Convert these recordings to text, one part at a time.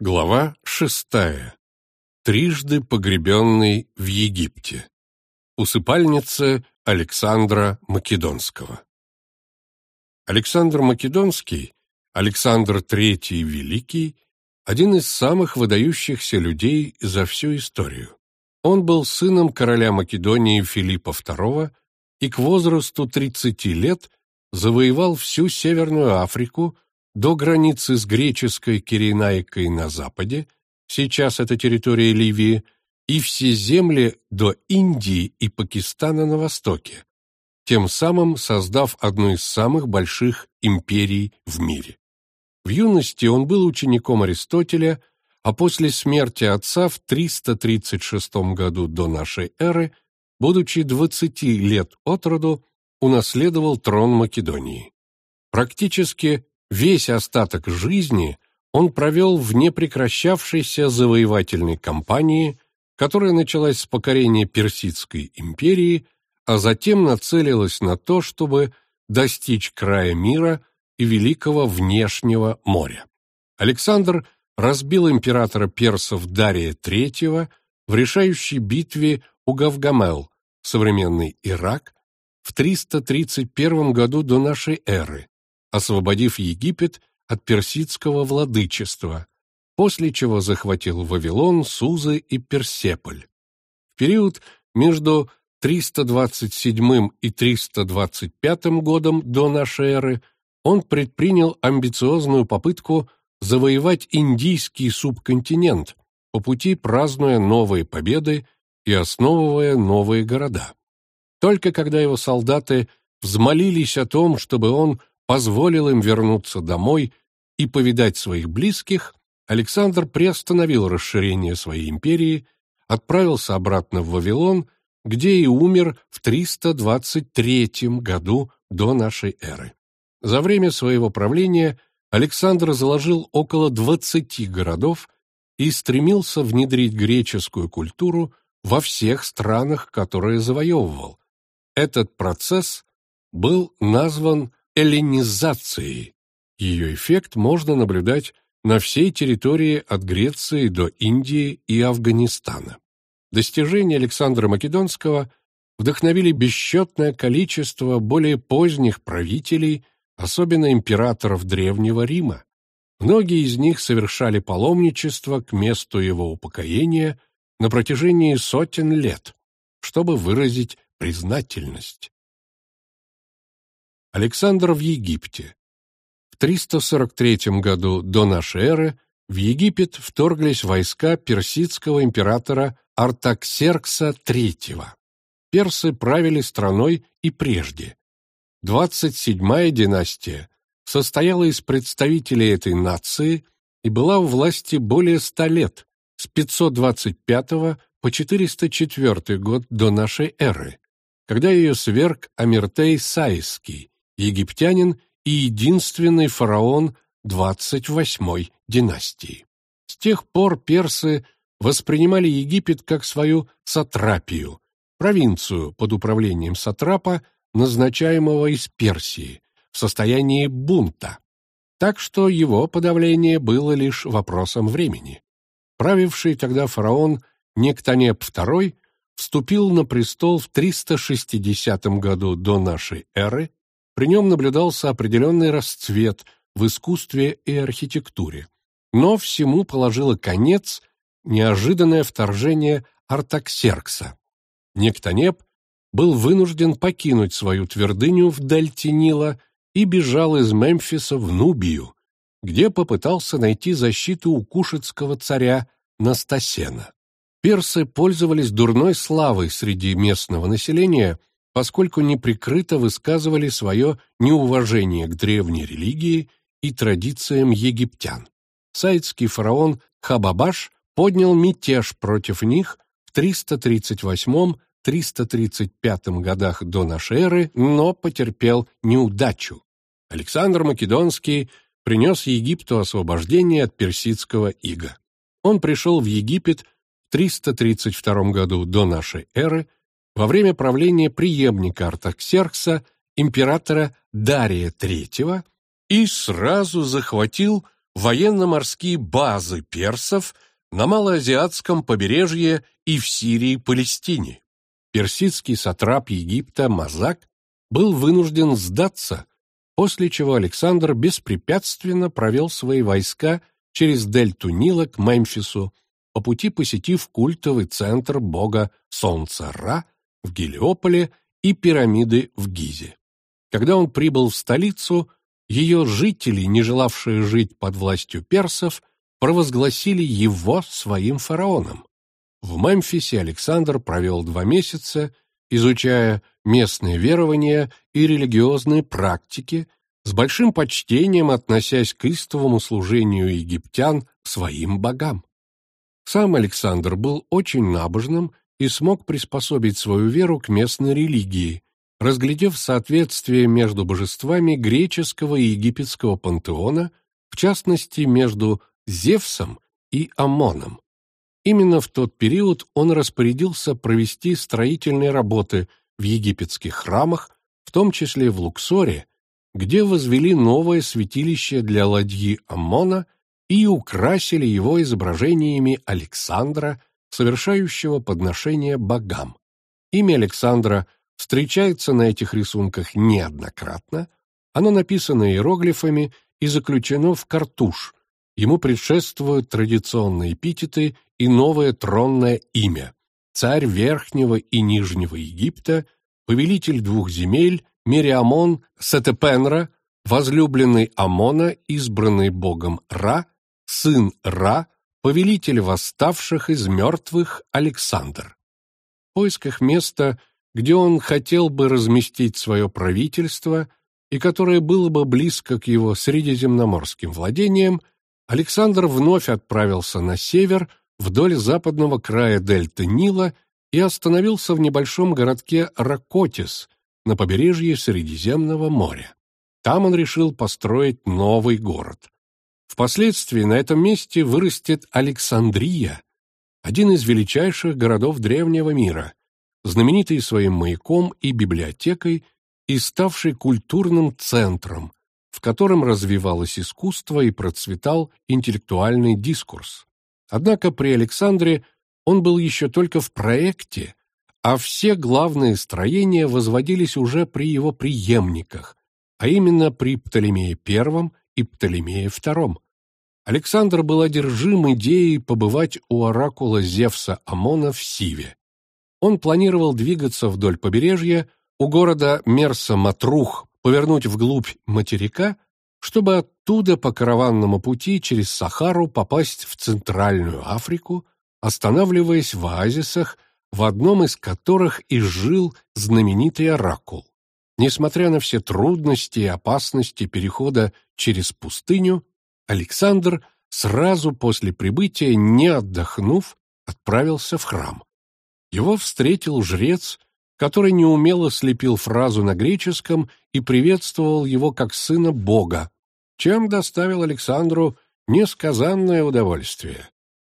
Глава шестая. Трижды погребенный в Египте. Усыпальница Александра Македонского. Александр Македонский, Александр III Великий, один из самых выдающихся людей за всю историю. Он был сыном короля Македонии Филиппа II и к возрасту 30 лет завоевал всю Северную Африку, до границы с греческой Киренайкой на западе, сейчас это территория Ливии, и все земли до Индии и Пакистана на востоке, тем самым создав одну из самых больших империй в мире. В юности он был учеником Аристотеля, а после смерти отца в 336 году до нашей эры, будучи 20 лет от роду, унаследовал трон Македонии. Практически Весь остаток жизни он провел в непрекращавшейся завоевательной кампании, которая началась с покорения Персидской империи, а затем нацелилась на то, чтобы достичь края мира и великого внешнего моря. Александр разбил императора персов Дария III в решающей битве у Гавгамел, современный Ирак, в 331 году до нашей эры, освободив Египет от персидского владычества, после чего захватил Вавилон, Сузы и Персеполь. В период между 327 и 325 годом до нашей эры он предпринял амбициозную попытку завоевать индийский субконтинент, по пути празднуя новые победы и основывая новые города. Только когда его солдаты взмолились о том, чтобы он позволил им вернуться домой и повидать своих близких, Александр приостановил расширение своей империи, отправился обратно в Вавилон, где и умер в 323 году до нашей эры. За время своего правления Александр заложил около 20 городов и стремился внедрить греческую культуру во всех странах, которые завоевывал. Этот процесс был назван эллинизацией. Ее эффект можно наблюдать на всей территории от Греции до Индии и Афганистана. Достижения Александра Македонского вдохновили бесчетное количество более поздних правителей, особенно императоров Древнего Рима. Многие из них совершали паломничество к месту его упокоения на протяжении сотен лет, чтобы выразить признательность. Александр в Египте. В 343 году до нашей эры в Египет вторглись войска персидского императора Артаксеркса III. Персы правили страной и прежде. 27-я династия состояла из представителей этой нации и была у власти более ста лет, с 525 по 404 год до нашей эры, когда ее сверг Амиртей Сайский, египтянин и единственный фараон 28-й династии. С тех пор персы воспринимали Египет как свою сатрапию, провинцию под управлением сатрапа, назначаемого из Персии, в состоянии бунта. Так что его подавление было лишь вопросом времени. Правивший тогда фараон Нектонеп II вступил на престол в 360 году до нашей эры при нем наблюдался определенный расцвет в искусстве и архитектуре. Но всему положило конец неожиданное вторжение Артаксеркса. Нектонеп был вынужден покинуть свою твердыню в дельте Нила и бежал из Мемфиса в Нубию, где попытался найти защиту у кушетского царя Настасена. Персы пользовались дурной славой среди местного населения поскольку неприкрыто высказывали свое неуважение к древней религии и традициям египтян. Саидский фараон Хабабаш поднял мятеж против них в 338-335 годах до нашей эры, но потерпел неудачу. Александр Македонский принес Египту освобождение от персидского ига. Он пришел в Египет в 332 году до нашей эры во время правления преемника Артаксеркса, императора Дария III, и сразу захватил военно-морские базы персов на малоазиатском побережье и в Сирии Палестине. Персидский сатрап Египта Мазак был вынужден сдаться, после чего Александр беспрепятственно провел свои войска через дельту Нила к Мемфису, по пути посетив культовый центр бога Солнца Ра в Гелиополе и пирамиды в Гизе. Когда он прибыл в столицу, ее жители, не желавшие жить под властью персов, провозгласили его своим фараоном. В Мемфисе Александр провел два месяца, изучая местные верования и религиозные практики, с большим почтением относясь к истовому служению египтян своим богам. Сам Александр был очень набожным и смог приспособить свою веру к местной религии, разглядев соответствие между божествами греческого и египетского пантеона, в частности, между Зевсом и Амоном. Именно в тот период он распорядился провести строительные работы в египетских храмах, в том числе в Луксоре, где возвели новое святилище для ладьи Амона и украсили его изображениями Александра, совершающего подношение богам. Имя Александра встречается на этих рисунках неоднократно, оно написано иероглифами и заключено в картуш, ему предшествуют традиционные эпитеты и новое тронное имя – царь Верхнего и Нижнего Египта, повелитель двух земель, Мериамон Сетепенра, возлюбленный Амона, избранный богом Ра, сын Ра, повелитель восставших из мертвых Александр. В поисках места, где он хотел бы разместить свое правительство и которое было бы близко к его средиземноморским владениям, Александр вновь отправился на север вдоль западного края дельты Нила и остановился в небольшом городке Ракотис на побережье Средиземного моря. Там он решил построить новый город. Впоследствии на этом месте вырастет Александрия, один из величайших городов древнего мира, знаменитый своим маяком и библиотекой и ставший культурным центром, в котором развивалось искусство и процветал интеллектуальный дискурс. Однако при Александре он был еще только в проекте, а все главные строения возводились уже при его преемниках, а именно при Птолемее I и Птолемее II. Александр был одержим идеей побывать у оракула Зевса Амона в Сиве. Он планировал двигаться вдоль побережья, у города Мерса-Матрух повернуть вглубь материка чтобы оттуда по караванному пути через Сахару попасть в Центральную Африку, останавливаясь в оазисах, в одном из которых и жил знаменитый оракул. Несмотря на все трудности и опасности перехода через пустыню, Александр сразу после прибытия, не отдохнув, отправился в храм. Его встретил жрец, который неумело слепил фразу на греческом и приветствовал его как сына Бога, чем доставил Александру несказанное удовольствие.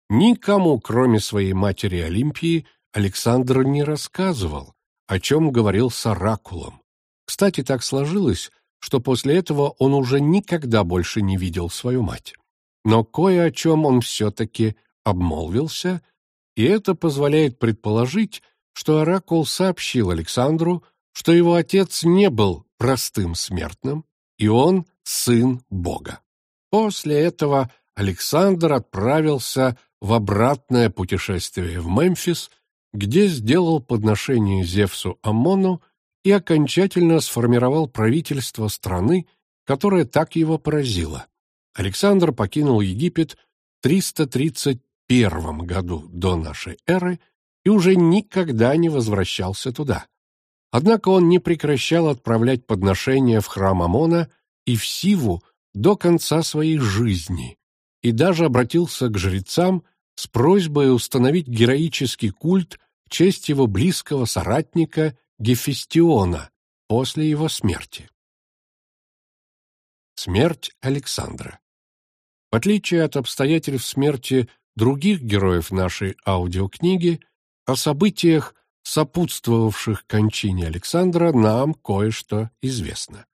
Никому, кроме своей матери Олимпии, Александр не рассказывал, о чем говорил с оракулом. Кстати, так сложилось, что после этого он уже никогда больше не видел свою мать. Но кое о чем он все-таки обмолвился, и это позволяет предположить, что Оракул сообщил Александру, что его отец не был простым смертным, и он сын Бога. После этого Александр отправился в обратное путешествие в Мемфис, где сделал подношение Зевсу Амону и окончательно сформировал правительство страны, которая так его поразила. Александр покинул Египет в 331 году до нашей эры и уже никогда не возвращался туда. Однако он не прекращал отправлять подношения в храм Амона и в Сиву до конца своей жизни, и даже обратился к жрецам с просьбой установить героический культ в честь его близкого соратника Гефестиона после его смерти. Смерть Александра В отличие от обстоятельств смерти других героев нашей аудиокниги, о событиях, сопутствовавших кончине Александра, нам кое-что известно.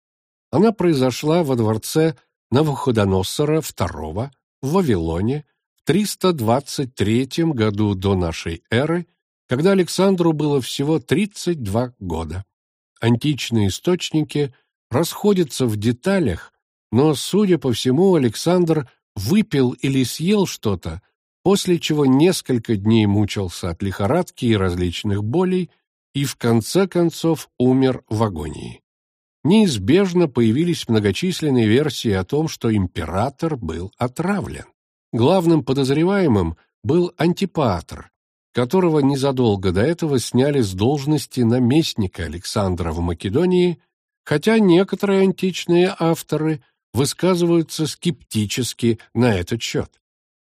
Она произошла во дворце Навуходоносора II в Вавилоне в 323 году до нашей эры, когда Александру было всего 32 года. Античные источники расходятся в деталях, но, судя по всему, Александр выпил или съел что-то, после чего несколько дней мучился от лихорадки и различных болей и в конце концов умер в агонии. Неизбежно появились многочисленные версии о том, что император был отравлен. Главным подозреваемым был антипатр, которого незадолго до этого сняли с должности наместника Александра в Македонии, хотя некоторые античные авторы высказываются скептически на этот счет.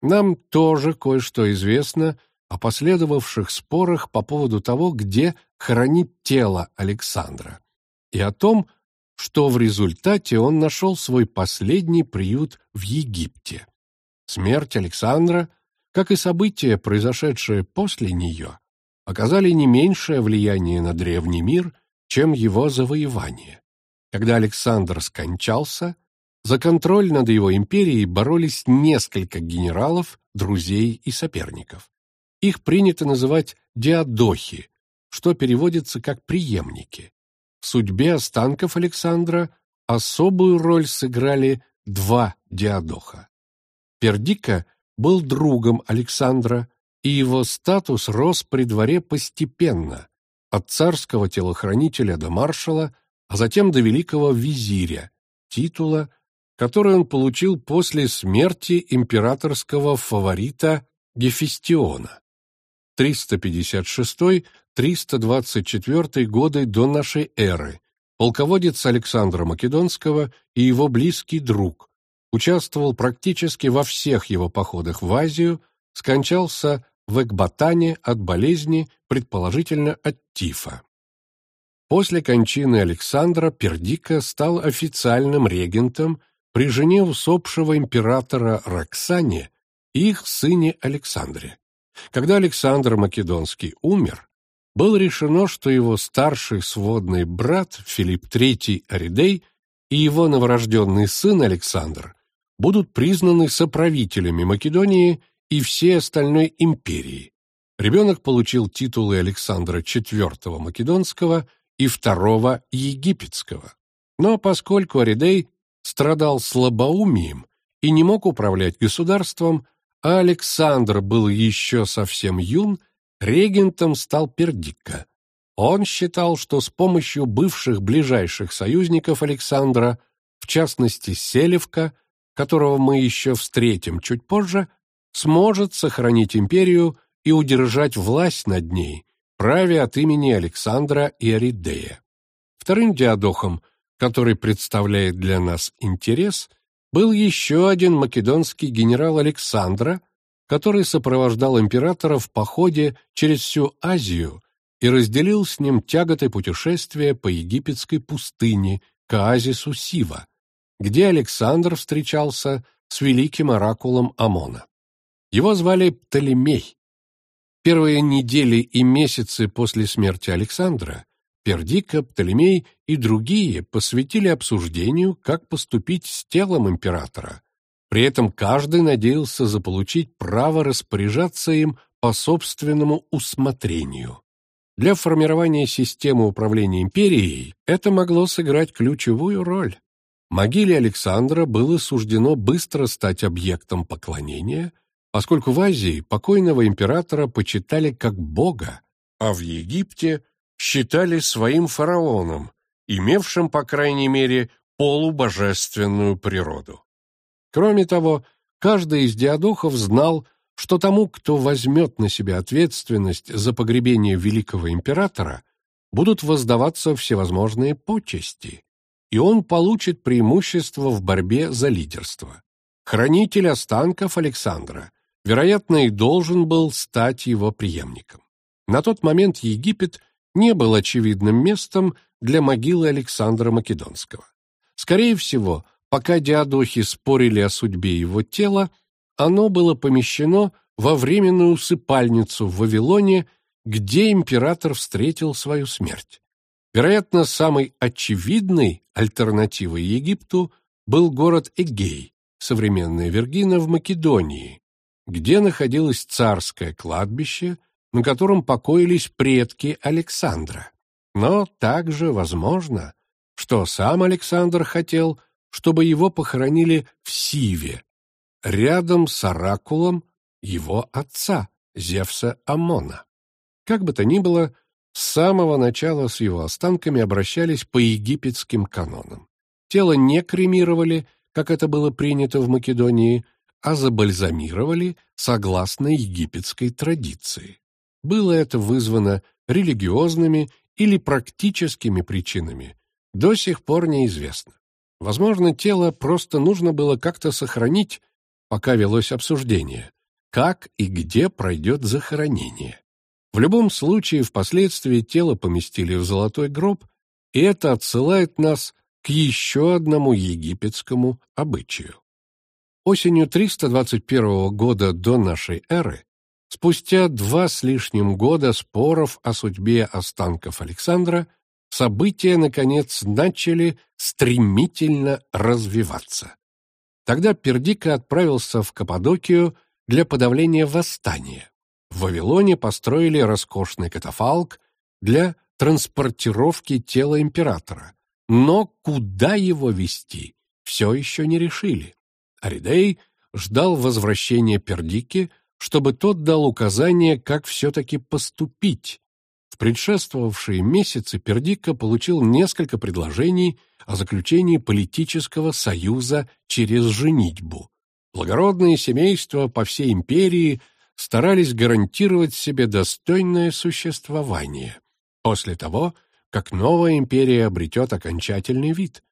Нам тоже кое-что известно о последовавших спорах по поводу того, где хранить тело Александра, и о том, что в результате он нашел свой последний приют в Египте. Смерть Александра, как и события, произошедшие после нее, оказали не меньшее влияние на древний мир, чем его завоевание. Когда Александр скончался, за контроль над его империей боролись несколько генералов, друзей и соперников. Их принято называть диадохи, что переводится как преемники. В судьбе останков Александра особую роль сыграли два диадоха. Пердика был другом Александра, и его статус рос при дворе постепенно, от царского телохранителя до маршала, а затем до великого визиря, титула, который он получил после смерти императорского фаворита Гефестиона. 356-324 годы до нашей эры, полководец Александра Македонского и его близкий друг, участвовал практически во всех его походах в Азию, скончался в Экбатане от болезни, предположительно от тифа. После кончины Александра Пердика стал официальным регентом при жене усопшего императора Роксане и их сыне Александре. Когда Александр Македонский умер, было решено, что его старший сводный брат Филипп III Аридей и его новорожденный сын Александр будут признаны соправителями Македонии и всей остальной империи. Ребенок получил титулы Александра IV Македонского и II Египетского. Но поскольку Аридей страдал слабоумием и не мог управлять государством, а Александр был еще совсем юн, регентом стал Пердикка. Он считал, что с помощью бывших ближайших союзников Александра, в частности Селевка, которого мы еще встретим чуть позже, сможет сохранить империю и удержать власть над ней, праве от имени Александра и Аридея. Вторым диадохом – который представляет для нас интерес, был еще один македонский генерал Александра, который сопровождал императора в походе через всю Азию и разделил с ним тяготы путешествия по египетской пустыне к оазису Сива, где Александр встречался с великим оракулом Амона. Его звали Птолемей. Первые недели и месяцы после смерти Александра Пердика, Птолемей и другие посвятили обсуждению, как поступить с телом императора. При этом каждый надеялся заполучить право распоряжаться им по собственному усмотрению. Для формирования системы управления империей это могло сыграть ключевую роль. Могиле Александра было суждено быстро стать объектом поклонения, поскольку в Азии покойного императора почитали как бога, а в Египте – считали своим фараоном, имевшим, по крайней мере, полубожественную природу. Кроме того, каждый из диадохов знал, что тому, кто возьмет на себя ответственность за погребение великого императора, будут воздаваться всевозможные почести, и он получит преимущество в борьбе за лидерство. Хранитель останков Александра, вероятно, и должен был стать его преемником. На тот момент Египет – не был очевидным местом для могилы Александра Македонского. Скорее всего, пока диадохи спорили о судьбе его тела, оно было помещено во временную усыпальницу в Вавилоне, где император встретил свою смерть. Вероятно, самой очевидной альтернативой Египту был город Эгей, современная Вергина в Македонии, где находилось царское кладбище, на котором покоились предки Александра. Но также возможно, что сам Александр хотел, чтобы его похоронили в Сиве, рядом с оракулом его отца, Зевса Амона. Как бы то ни было, с самого начала с его останками обращались по египетским канонам. Тело не кремировали, как это было принято в Македонии, а забальзамировали согласно египетской традиции. Было это вызвано религиозными или практическими причинами, до сих пор неизвестно. Возможно, тело просто нужно было как-то сохранить, пока велось обсуждение, как и где пройдет захоронение. В любом случае, впоследствии тело поместили в золотой гроб, и это отсылает нас к еще одному египетскому обычаю. Осенью 321 года до нашей эры, спустя два с лишним года споров о судьбе останков Александра, события, наконец, начали стремительно развиваться. Тогда Пердика отправился в Каппадокию для подавления восстания. В Вавилоне построили роскошный катафалк для транспортировки тела императора, но куда его везти, все еще не решили. Аридей ждал возвращения Пердики, чтобы тот дал указание, как все-таки поступить, в предшествовавшие месяцы Пердика получил несколько предложений о заключении политического союза через женитьбу. Благородные семейства по всей империи старались гарантировать себе достойное существование после того, как новая империя обретет окончательный вид.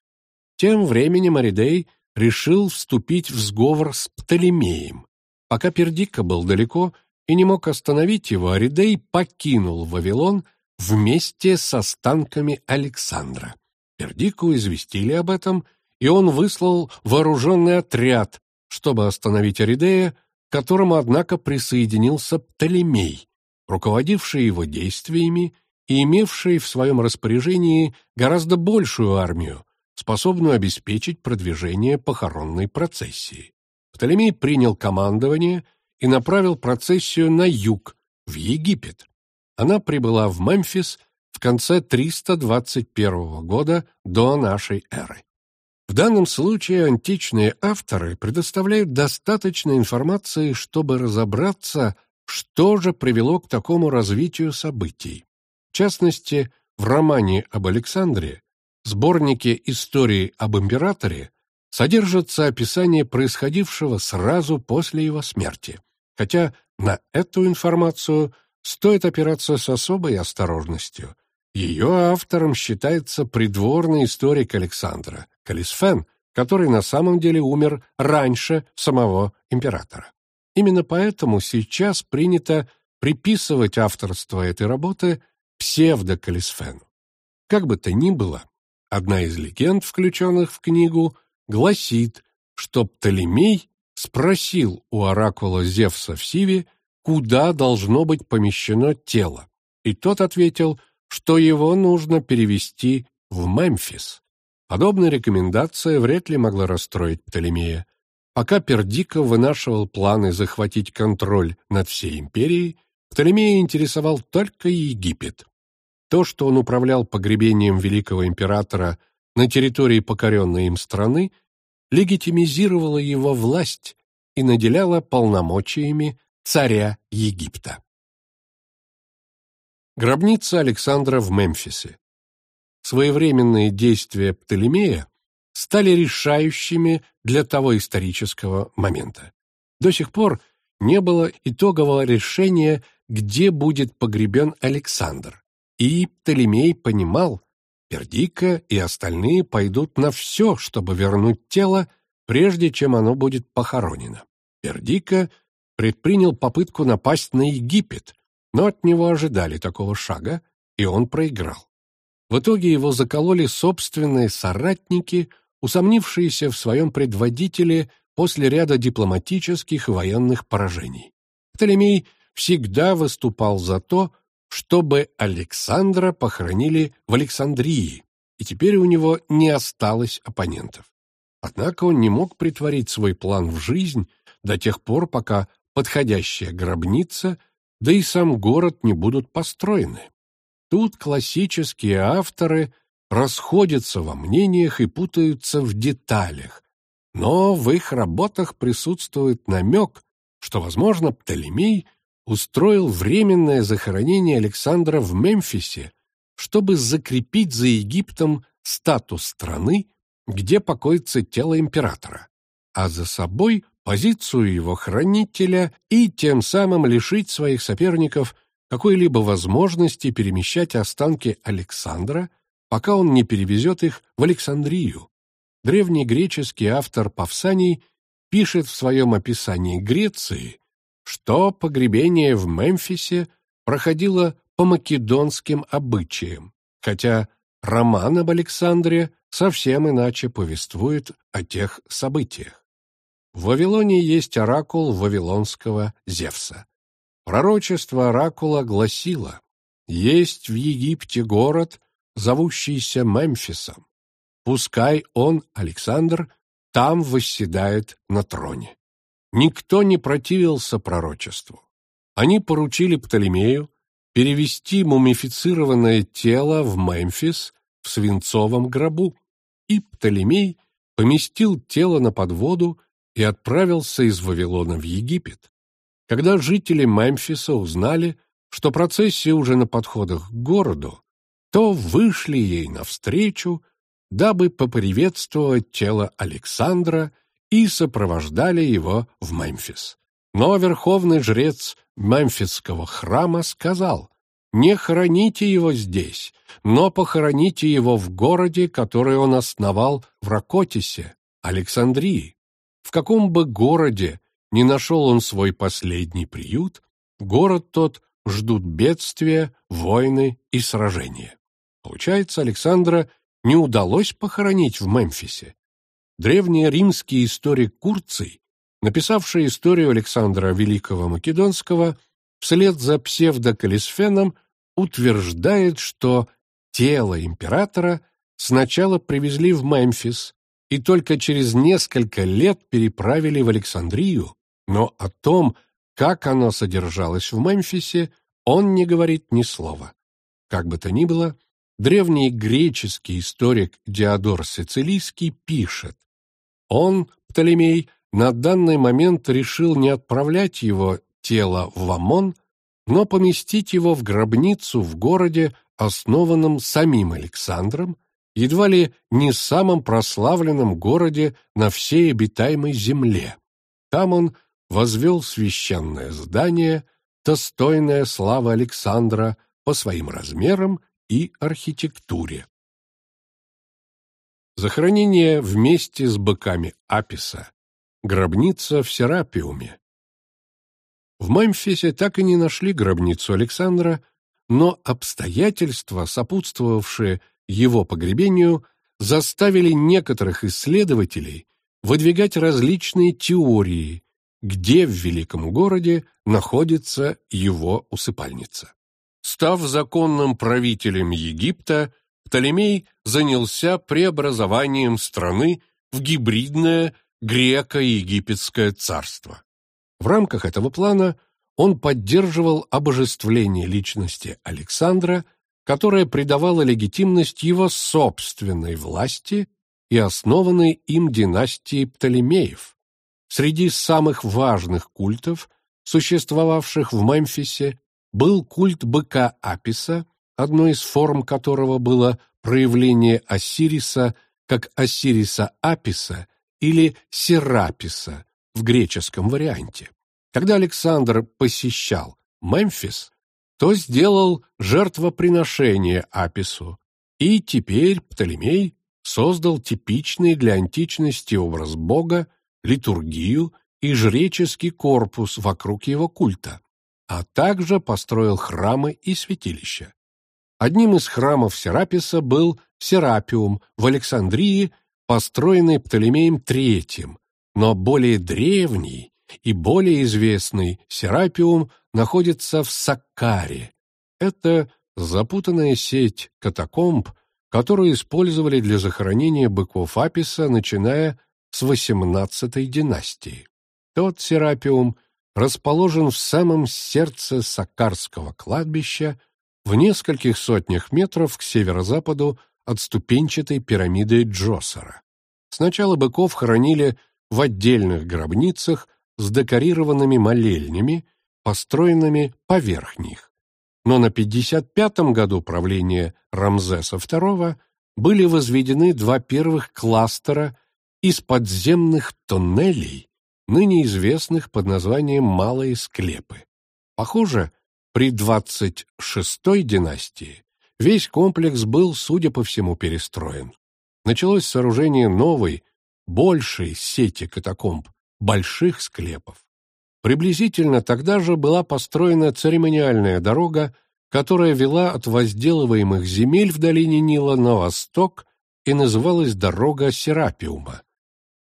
Тем временем Аридей решил вступить в сговор с Птолемеем. Пока Пердика был далеко, и не мог остановить его, Аридей покинул Вавилон вместе с останками Александра. Пердику известили об этом, и он выслал вооруженный отряд, чтобы остановить Аридея, которому, однако, присоединился Птолемей, руководивший его действиями и имевший в своем распоряжении гораздо большую армию, способную обеспечить продвижение похоронной процессии. Птолемей принял командование и направил процессию на юг, в Египет. Она прибыла в Мемфис в конце 321 года до нашей эры. В данном случае античные авторы предоставляют достаточно информации, чтобы разобраться, что же привело к такому развитию событий. В частности, в романе об Александре, сборнике истории об императоре, содержится описание происходившего сразу после его смерти хотя на эту информацию стоит опираться с особой осторожностью. Ее автором считается придворный историк Александра, Калисфен, который на самом деле умер раньше самого императора. Именно поэтому сейчас принято приписывать авторство этой работы псевдокалисфену. Как бы то ни было, одна из легенд, включенных в книгу, гласит, что Птолемей спросил у оракула Зевса в Сиве, куда должно быть помещено тело, и тот ответил, что его нужно перевести в Мемфис. Подобная рекомендация вряд ли могла расстроить Птолемея. Пока Пердика вынашивал планы захватить контроль над всей империей, Птолемея интересовал только Египет. То, что он управлял погребением великого императора на территории покоренной им страны, легитимизировала его власть и наделяла полномочиями царя Египта. Гробница Александра в Мемфисе. Своевременные действия Птолемея стали решающими для того исторического момента. До сих пор не было итогового решения, где будет погребен Александр, и Птолемей понимал, Пердика и остальные пойдут на все, чтобы вернуть тело, прежде чем оно будет похоронено. Пердика предпринял попытку напасть на Египет, но от него ожидали такого шага, и он проиграл. В итоге его закололи собственные соратники, усомнившиеся в своем предводителе после ряда дипломатических военных поражений. Птолемей всегда выступал за то, чтобы Александра похоронили в Александрии, и теперь у него не осталось оппонентов. Однако он не мог притворить свой план в жизнь до тех пор, пока подходящая гробница, да и сам город не будут построены. Тут классические авторы расходятся во мнениях и путаются в деталях, но в их работах присутствует намек, что, возможно, Птолемей устроил временное захоронение Александра в Мемфисе, чтобы закрепить за Египтом статус страны, где покоится тело императора, а за собой позицию его хранителя и тем самым лишить своих соперников какой-либо возможности перемещать останки Александра, пока он не перевезет их в Александрию. Древний греческий автор Павсаний пишет в своем описании Греции, что погребение в Мемфисе проходило по македонским обычаям, хотя роман об Александре совсем иначе повествует о тех событиях. В Вавилоне есть оракул вавилонского Зевса. Пророчество оракула гласило, «Есть в Египте город, зовущийся Мемфисом. Пускай он, Александр, там восседает на троне». Никто не противился пророчеству. Они поручили Птолемею перевести мумифицированное тело в Мемфис в свинцовом гробу, и Птолемей поместил тело на подводу и отправился из Вавилона в Египет. Когда жители Мемфиса узнали, что процессия уже на подходах к городу, то вышли ей навстречу, дабы поприветствовать тело Александра и сопровождали его в Мемфис. Но верховный жрец Мемфисского храма сказал, «Не храните его здесь, но похороните его в городе, который он основал в Ракотисе, Александрии. В каком бы городе не нашел он свой последний приют, город тот ждут бедствия, войны и сражения. Получается, Александра не удалось похоронить в Мемфисе. Древний римский историк Курций, написавший историю Александра Великого Македонского, вслед за псевдокалисфеном утверждает, что тело императора сначала привезли в Мемфис и только через несколько лет переправили в Александрию, но о том, как оно содержалось в Мемфисе, он не говорит ни слова. Как бы то ни было, древний греческий историк Диодор Сицилийский пишет, он, Птолемей, на данный момент решил не отправлять его тело в Амон, но поместить его в гробницу в городе, основанном самим Александром, едва ли не самом прославленном городе на всей обитаемой земле. Там он возвел священное здание, достойное славы Александра по своим размерам и архитектуре. Захоронение вместе с быками Аписа. Гробница в Серапиуме. В Мемфисе так и не нашли гробницу Александра, но обстоятельства, сопутствовавшие его погребению, заставили некоторых исследователей выдвигать различные теории, где в великом городе находится его усыпальница. Став законным правителем Египта, Птолемей занялся преобразованием страны в гибридное греко-египетское царство. В рамках этого плана он поддерживал обожествление личности Александра, которое придавало легитимность его собственной власти и основанной им династии Птолемеев, Среди самых важных культов, существовавших в Мемфисе, был культ быка Аписа, одной из форм которого было проявление Осириса как Осириса Аписа или Сераписа в греческом варианте. Когда Александр посещал Мемфис, то сделал жертвоприношение Апису, и теперь Птолемей создал типичный для античности образ бога, литургию и жреческий корпус вокруг его культа, а также построил храмы и святилища. Одним из храмов Сераписа был Серапиум в Александрии, построенный Птолемеем III, но более древний и более известный Серапиум находится в Саккаре. Это запутанная сеть катакомб, которую использовали для захоронения быков Аписа, начиная с XVIII династии. Тот Серапиум расположен в самом сердце Сакарского кладбища в нескольких сотнях метров к северо-западу от ступенчатой пирамиды Джосера. Сначала быков хоронили в отдельных гробницах с декорированными молельнями, построенными поверх них. Но на 55-м году правления Рамзеса II были возведены два первых кластера из подземных тоннелей, ныне известных под названием Малые Склепы. Похоже, при 26-й династии весь комплекс был, судя по всему, перестроен. Началось сооружение новой, большей сети катакомб, больших склепов. Приблизительно тогда же была построена церемониальная дорога, которая вела от возделываемых земель в долине Нила на восток и называлась дорога Серапиума.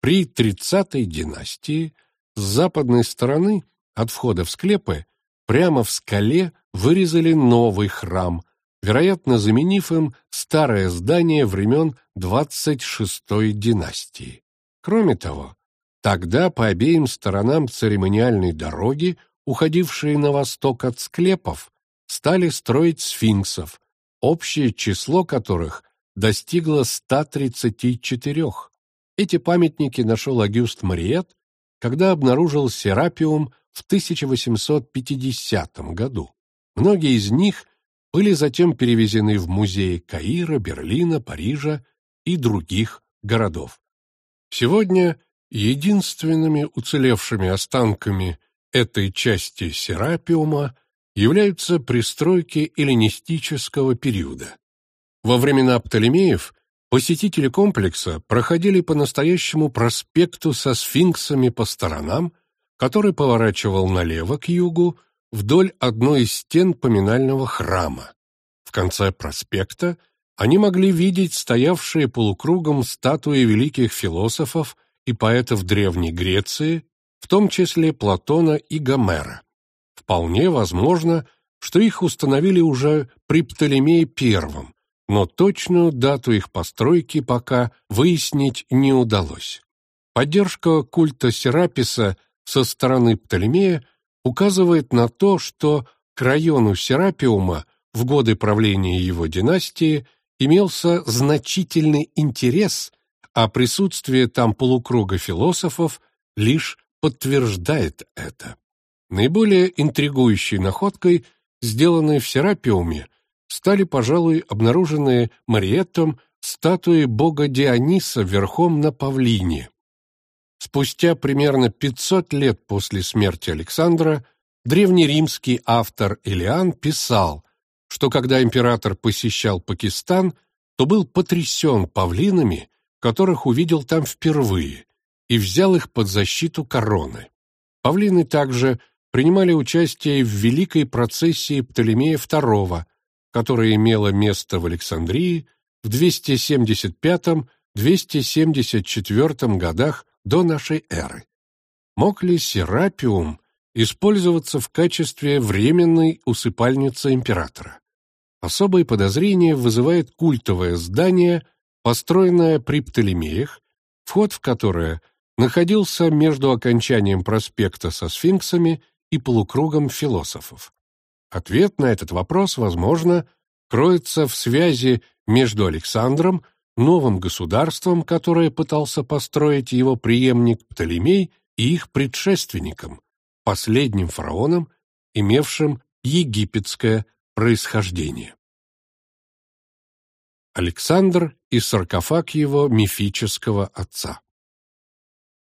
При 30-й династии с западной стороны от входа в склепы прямо в скале вырезали новый храм, вероятно, заменив им старое здание времен 26-й династии. Кроме того, тогда по обеим сторонам церемониальной дороги, уходившей на восток от склепов, стали строить сфинксов, общее число которых достигло 134. Эти памятники нашел Агюст Мариет, когда обнаружил Серапиум в 1850 году. Многие из них были затем перевезены в музеи Каира, Берлина, Парижа и других городов. Сегодня единственными уцелевшими останками этой части Серапиума являются пристройки эллинистического периода. Во времена Птолемеев посетители комплекса проходили по настоящему проспекту со сфинксами по сторонам, который поворачивал налево к югу вдоль одной из стен поминального храма. В конце проспекта они могли видеть стоявшие полукругом статуи великих философов и поэтов Древней Греции, в том числе Платона и Гомера. Вполне возможно, что их установили уже при Птолемее I, но точную дату их постройки пока выяснить не удалось. Поддержка культа Сераписа со стороны Птолемея указывает на то, что к району Серапиума в годы правления его династии имелся значительный интерес, а присутствие там полукруга философов лишь подтверждает это. Наиболее интригующей находкой, сделанной в Серапиуме, стали, пожалуй, обнаруженные Мариеттом статуи бога Диониса верхом на павлине. Спустя примерно 500 лет после смерти Александра древнеримский автор Элиан писал, что когда император посещал Пакистан, то был потрясен павлинами, которых увидел там впервые, и взял их под защиту короны. Павлины также принимали участие в великой процессии Птолемея II, которая имела место в Александрии в 275-274 годах до нашей эры. Мог ли Серапиум использоваться в качестве временной усыпальницы императора? Особое подозрение вызывает культовое здание, построенное при Птолемеях, вход в которое находился между окончанием проспекта со сфинксами и полукругом философов. Ответ на этот вопрос, возможно, кроется в связи между Александром, новым государством, которое пытался построить его преемник Птолемей, и их предшественником, последним фараоном, имевшим египетское происхождение. Александр и саркофаг его мифического отца.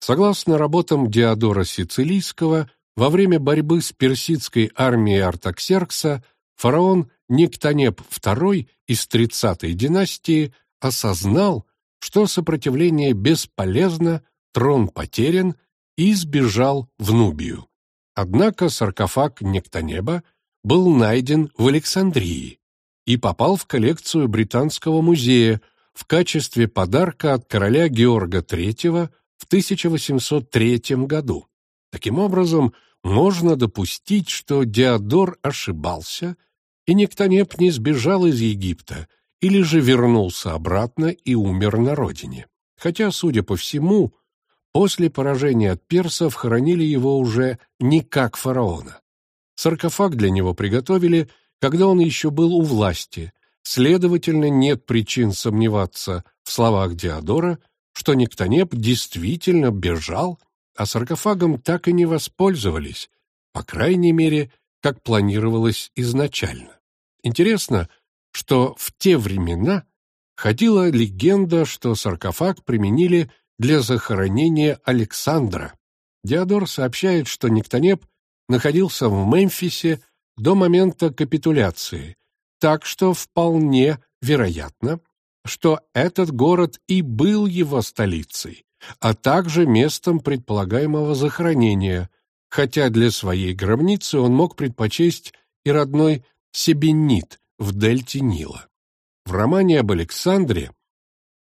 Согласно работам Диодора Сицилийского, во время борьбы с персидской армией Артаксеркса фараон Никтонеп II из 30-й династии осознал, что сопротивление бесполезно, трон потерян и сбежал в Нубию. Однако саркофаг Нектонеба был найден в Александрии и попал в коллекцию Британского музея в качестве подарка от короля Георга III в 1803 году. Таким образом, можно допустить, что Диодор ошибался, и Нектонеп не сбежал из Египта, или же вернулся обратно и умер на родине. Хотя, судя по всему, После поражения от персов хоронили его уже не как фараона. Саркофаг для него приготовили, когда он еще был у власти, следовательно, нет причин сомневаться в словах Диодора, что Никтонеп действительно бежал, а саркофагом так и не воспользовались, по крайней мере, как планировалось изначально. Интересно, что в те времена ходила легенда, что саркофаг применили для захоронения Александра. Диодор сообщает, что Никтонеп находился в Мемфисе до момента капитуляции, так что вполне вероятно, что этот город и был его столицей, а также местом предполагаемого захоронения, хотя для своей гробницы он мог предпочесть и родной Себенит в дельте Нила. В романе об Александре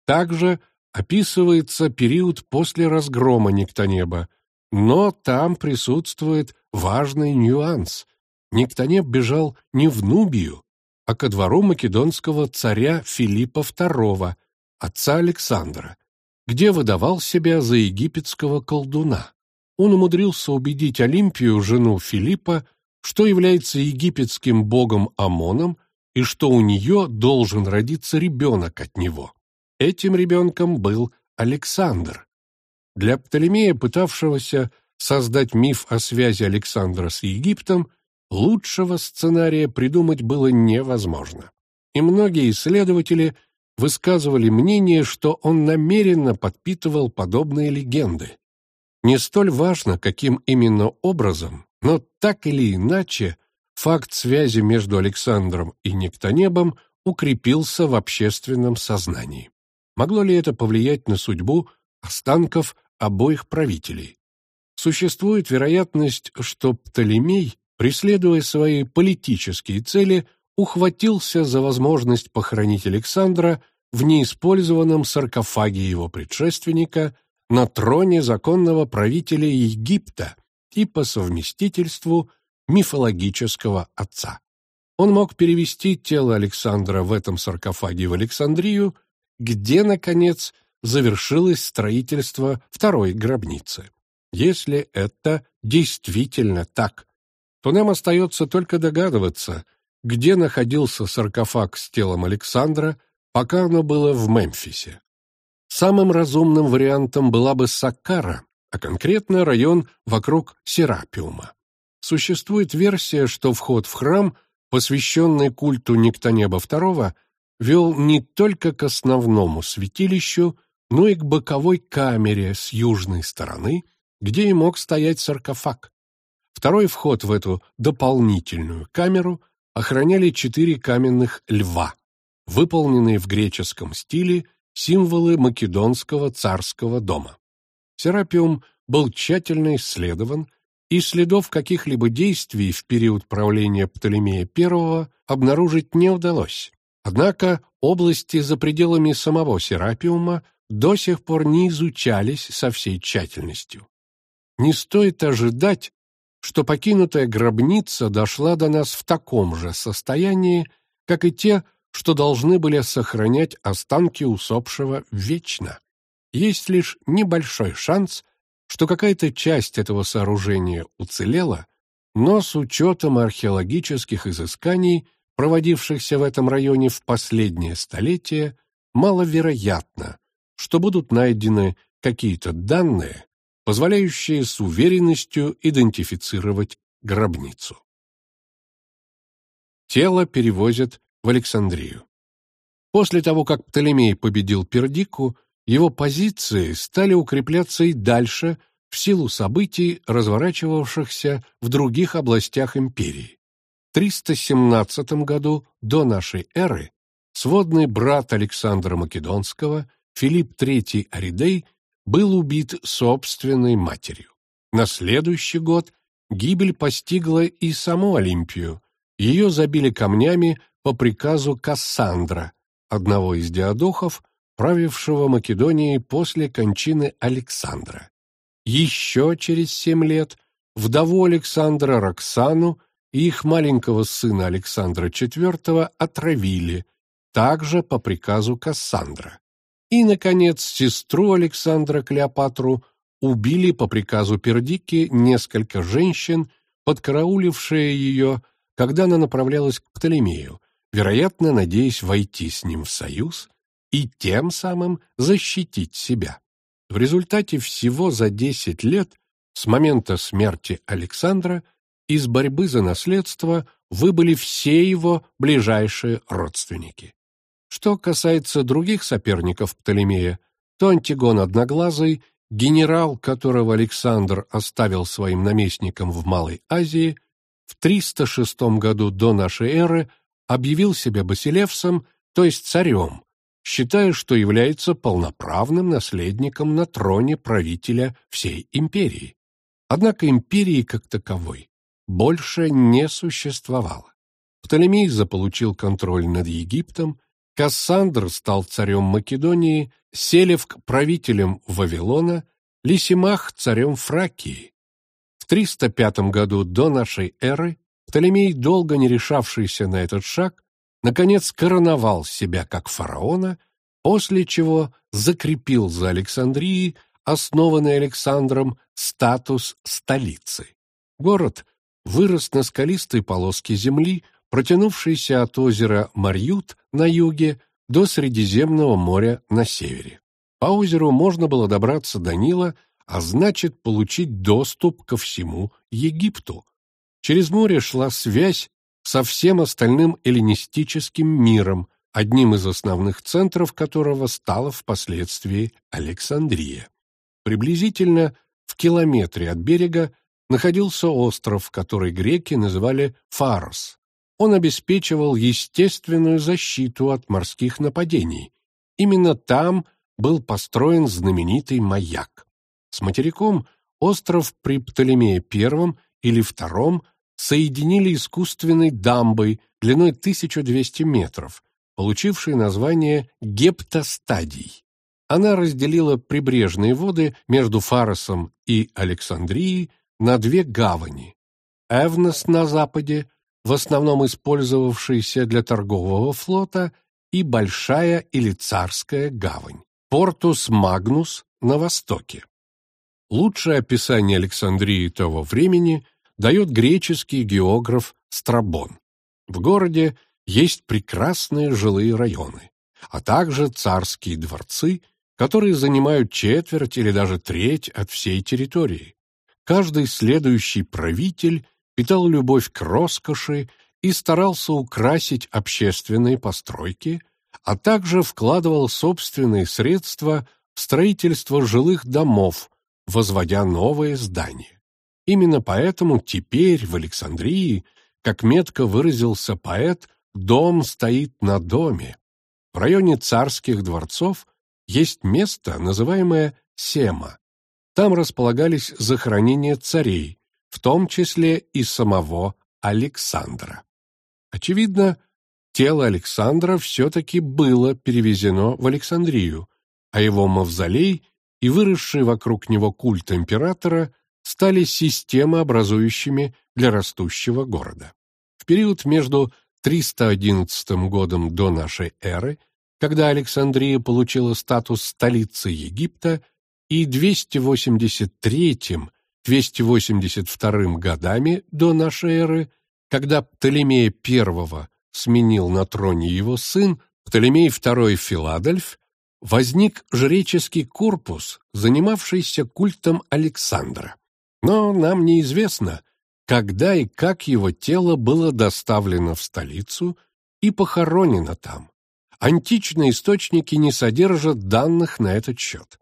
также описывается период после разгрома Никтонеба, но там присутствует важный нюанс. Никтонеб бежал не в Нубию, а ко двору македонского царя Филиппа II, отца Александра, где выдавал себя за египетского колдуна. Он умудрился убедить Олимпию, жену Филиппа, что является египетским богом Амоном и что у нее должен родиться ребенок от него. Этим ребенком был Александр. Для Птолемея, пытавшегося создать миф о связи Александра с Египтом, лучшего сценария придумать было невозможно. И многие исследователи высказывали мнение, что он намеренно подпитывал подобные легенды. Не столь важно, каким именно образом, но так или иначе факт связи между Александром и Нектонебом укрепился в общественном сознании. Могло ли это повлиять на судьбу останков обоих правителей? Существует вероятность, что Птолемей, преследуя свои политические цели, ухватился за возможность похоронить Александра в неиспользованном саркофаге его предшественника на троне законного правителя Египта и по совместительству мифологического отца. Он мог перевести тело Александра в этом саркофаге в Александрию где, наконец, завершилось строительство второй гробницы. Если это действительно так, то нам остается только догадываться, где находился саркофаг с телом Александра, пока оно было в Мемфисе. Самым разумным вариантом была бы Саккара, а конкретно район вокруг Серапиума. Существует версия, что вход в храм, посвященный культу Никтонеба II, вел не только к основному святилищу, но и к боковой камере с южной стороны, где и мог стоять саркофаг. Второй вход в эту дополнительную камеру охраняли четыре каменных льва, выполненные в греческом стиле символы македонского царского дома. Серапиум был тщательно исследован, и следов каких-либо действий в период правления Птолемея I обнаружить не удалось. Однако области за пределами самого Серапиума до сих пор не изучались со всей тщательностью. Не стоит ожидать, что покинутая гробница дошла до нас в таком же состоянии, как и те, что должны были сохранять останки усопшего вечно. Есть лишь небольшой шанс, что какая-то часть этого сооружения уцелела, но с учетом археологических изысканий – проводившихся в этом районе в последнее столетие, маловероятно, что будут найдены какие-то данные, позволяющие с уверенностью идентифицировать гробницу. Тело перевозят в Александрию. После того, как Птолемей победил Пердику, его позиции стали укрепляться и дальше в силу событий, разворачивавшихся в других областях империи. 317 году до нашей эры сводный брат Александра Македонского, Филипп III Аридей, был убит собственной матерью. На следующий год гибель постигла и саму Олимпию. Ее забили камнями по приказу Кассандра, одного из диадохов, правившего Македонией после кончины Александра. Еще через семь лет вдову Александра Роксану и их маленького сына Александра IV отравили, также по приказу Кассандра. И, наконец, сестру Александра Клеопатру убили по приказу Пердики несколько женщин, подкараулившие ее, когда она направлялась к Птолемею, вероятно, надеясь войти с ним в союз и тем самым защитить себя. В результате всего за десять лет с момента смерти Александра из борьбы за наследство выбыли все его ближайшие родственники. Что касается других соперников Птолемея, то Антигон Одноглазый, генерал, которого Александр оставил своим наместником в Малой Азии, в 306 году до нашей эры объявил себя Басилевсом, то есть царем, считая, что является полноправным наследником на троне правителя всей империи. Однако империи как таковой больше не существовало. Птолемей заполучил контроль над Египтом, Кассандр стал царем Македонии, Селевк – правителем Вавилона, Лисимах – царем Фракии. В 305 году до нашей эры Птолемей, долго не решавшийся на этот шаг, наконец короновал себя как фараона, после чего закрепил за Александрией основанный Александром статус столицы. Город вырос на скалистой полоске земли, протянувшейся от озера Марьют на юге до Средиземного моря на севере. По озеру можно было добраться до Нила, а значит получить доступ ко всему Египту. Через море шла связь со всем остальным эллинистическим миром, одним из основных центров которого стала впоследствии Александрия. Приблизительно в километре от берега находился остров, который греки называли Фарос. Он обеспечивал естественную защиту от морских нападений. Именно там был построен знаменитый маяк. С материком остров при Птолемее I или II соединили искусственной дамбой длиной 1200 метров, получившей название Гептостадий. Она разделила прибрежные воды между Фаросом и Александрией на две гавани. Эвнос на западе, в основном использовавшийся для торгового флота, и Большая или Царская гавань. Портус Магнус на востоке. Лучшее описание Александрии того времени дает греческий географ Страбон. В городе есть прекрасные жилые районы, а также царские дворцы, которые занимают четверть или даже треть от всей территории. Каждый следующий правитель питал любовь к роскоши и старался украсить общественные постройки, а также вкладывал собственные средства в строительство жилых домов, возводя новые здания. Именно поэтому теперь в Александрии, как метко выразился поэт, дом стоит на доме. В районе царских дворцов есть место, называемое Сема. Там располагались захоронения царей, в том числе и самого Александра. Очевидно, тело Александра все-таки было перевезено в Александрию, а его мавзолей и выросший вокруг него культ императора стали системообразующими для растущего города. В период между 311 годом до нашей эры, когда Александрия получила статус столицы Египта, и 283-282 годами до нашей эры, когда Птолемея I сменил на троне его сын, Птолемей II Филадельф, возник жреческий корпус, занимавшийся культом Александра. Но нам неизвестно, когда и как его тело было доставлено в столицу и похоронено там. Античные источники не содержат данных на этот счет.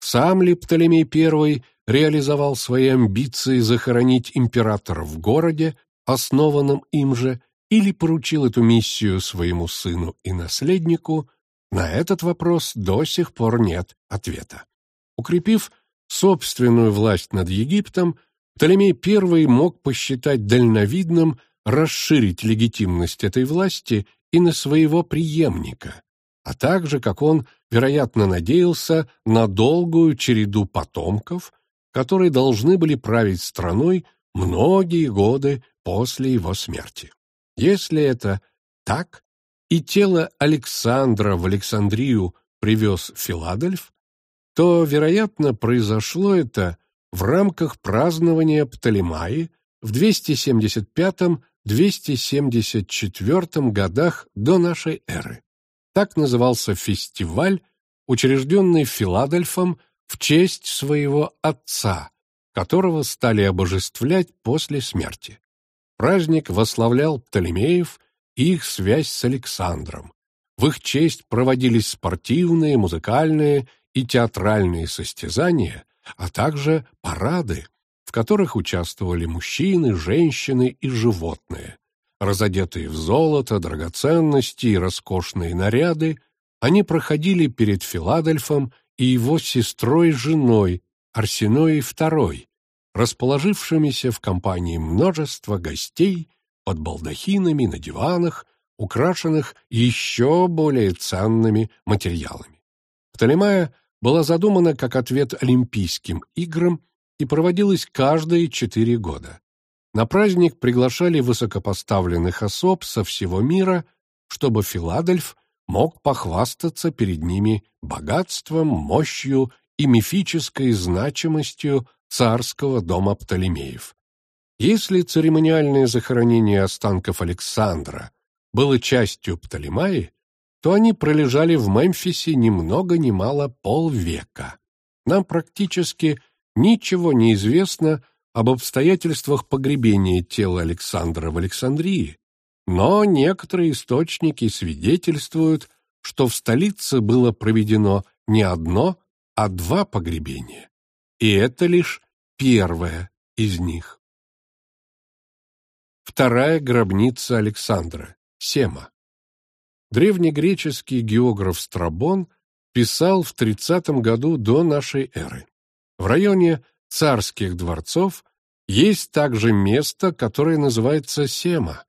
Сам ли Птолемей I реализовал свои амбиции захоронить императора в городе, основанном им же, или поручил эту миссию своему сыну и наследнику, на этот вопрос до сих пор нет ответа. Укрепив собственную власть над Египтом, Птолемей I мог посчитать дальновидным расширить легитимность этой власти и на своего преемника, а также, как он, вероятно, надеялся, на долгую череду потомков, которые должны были править страной многие годы после его смерти. Если это так, и тело Александра в Александрию привез Филадельф, то, вероятно, произошло это в рамках празднования Птолемаи в 275-274 годах до нашей эры. Так назывался фестиваль, учрежденный Филадельфом в честь своего отца, которого стали обожествлять после смерти. Праздник восславлял Птолемеев и их связь с Александром. В их честь проводились спортивные, музыкальные и театральные состязания, а также парады, в которых участвовали мужчины, женщины и животные. Разодетые в золото, драгоценности и роскошные наряды, они проходили перед Филадельфом и его сестрой-женой Арсеноей II, расположившимися в компании множества гостей под балдахинами на диванах, украшенных еще более ценными материалами. Птолемая была задумана как ответ Олимпийским играм и проводилась каждые четыре года. На праздник приглашали высокопоставленных особ со всего мира, чтобы Филадельф мог похвастаться перед ними богатством, мощью и мифической значимостью царского дома Птолемеев. Если церемониальное захоронение останков Александра было частью Птолемаи, то они пролежали в Мемфисе ни много ни мало полвека. Нам практически ничего не известно об обстоятельствах погребения тела Александра в Александрии, но некоторые источники свидетельствуют, что в столице было проведено не одно, а два погребения. И это лишь первое из них. Вторая гробница Александра, Сема. Древнегреческий географ Страбон писал в 30 году до нашей эры. В районе царских дворцов есть также место, которое называется Сема.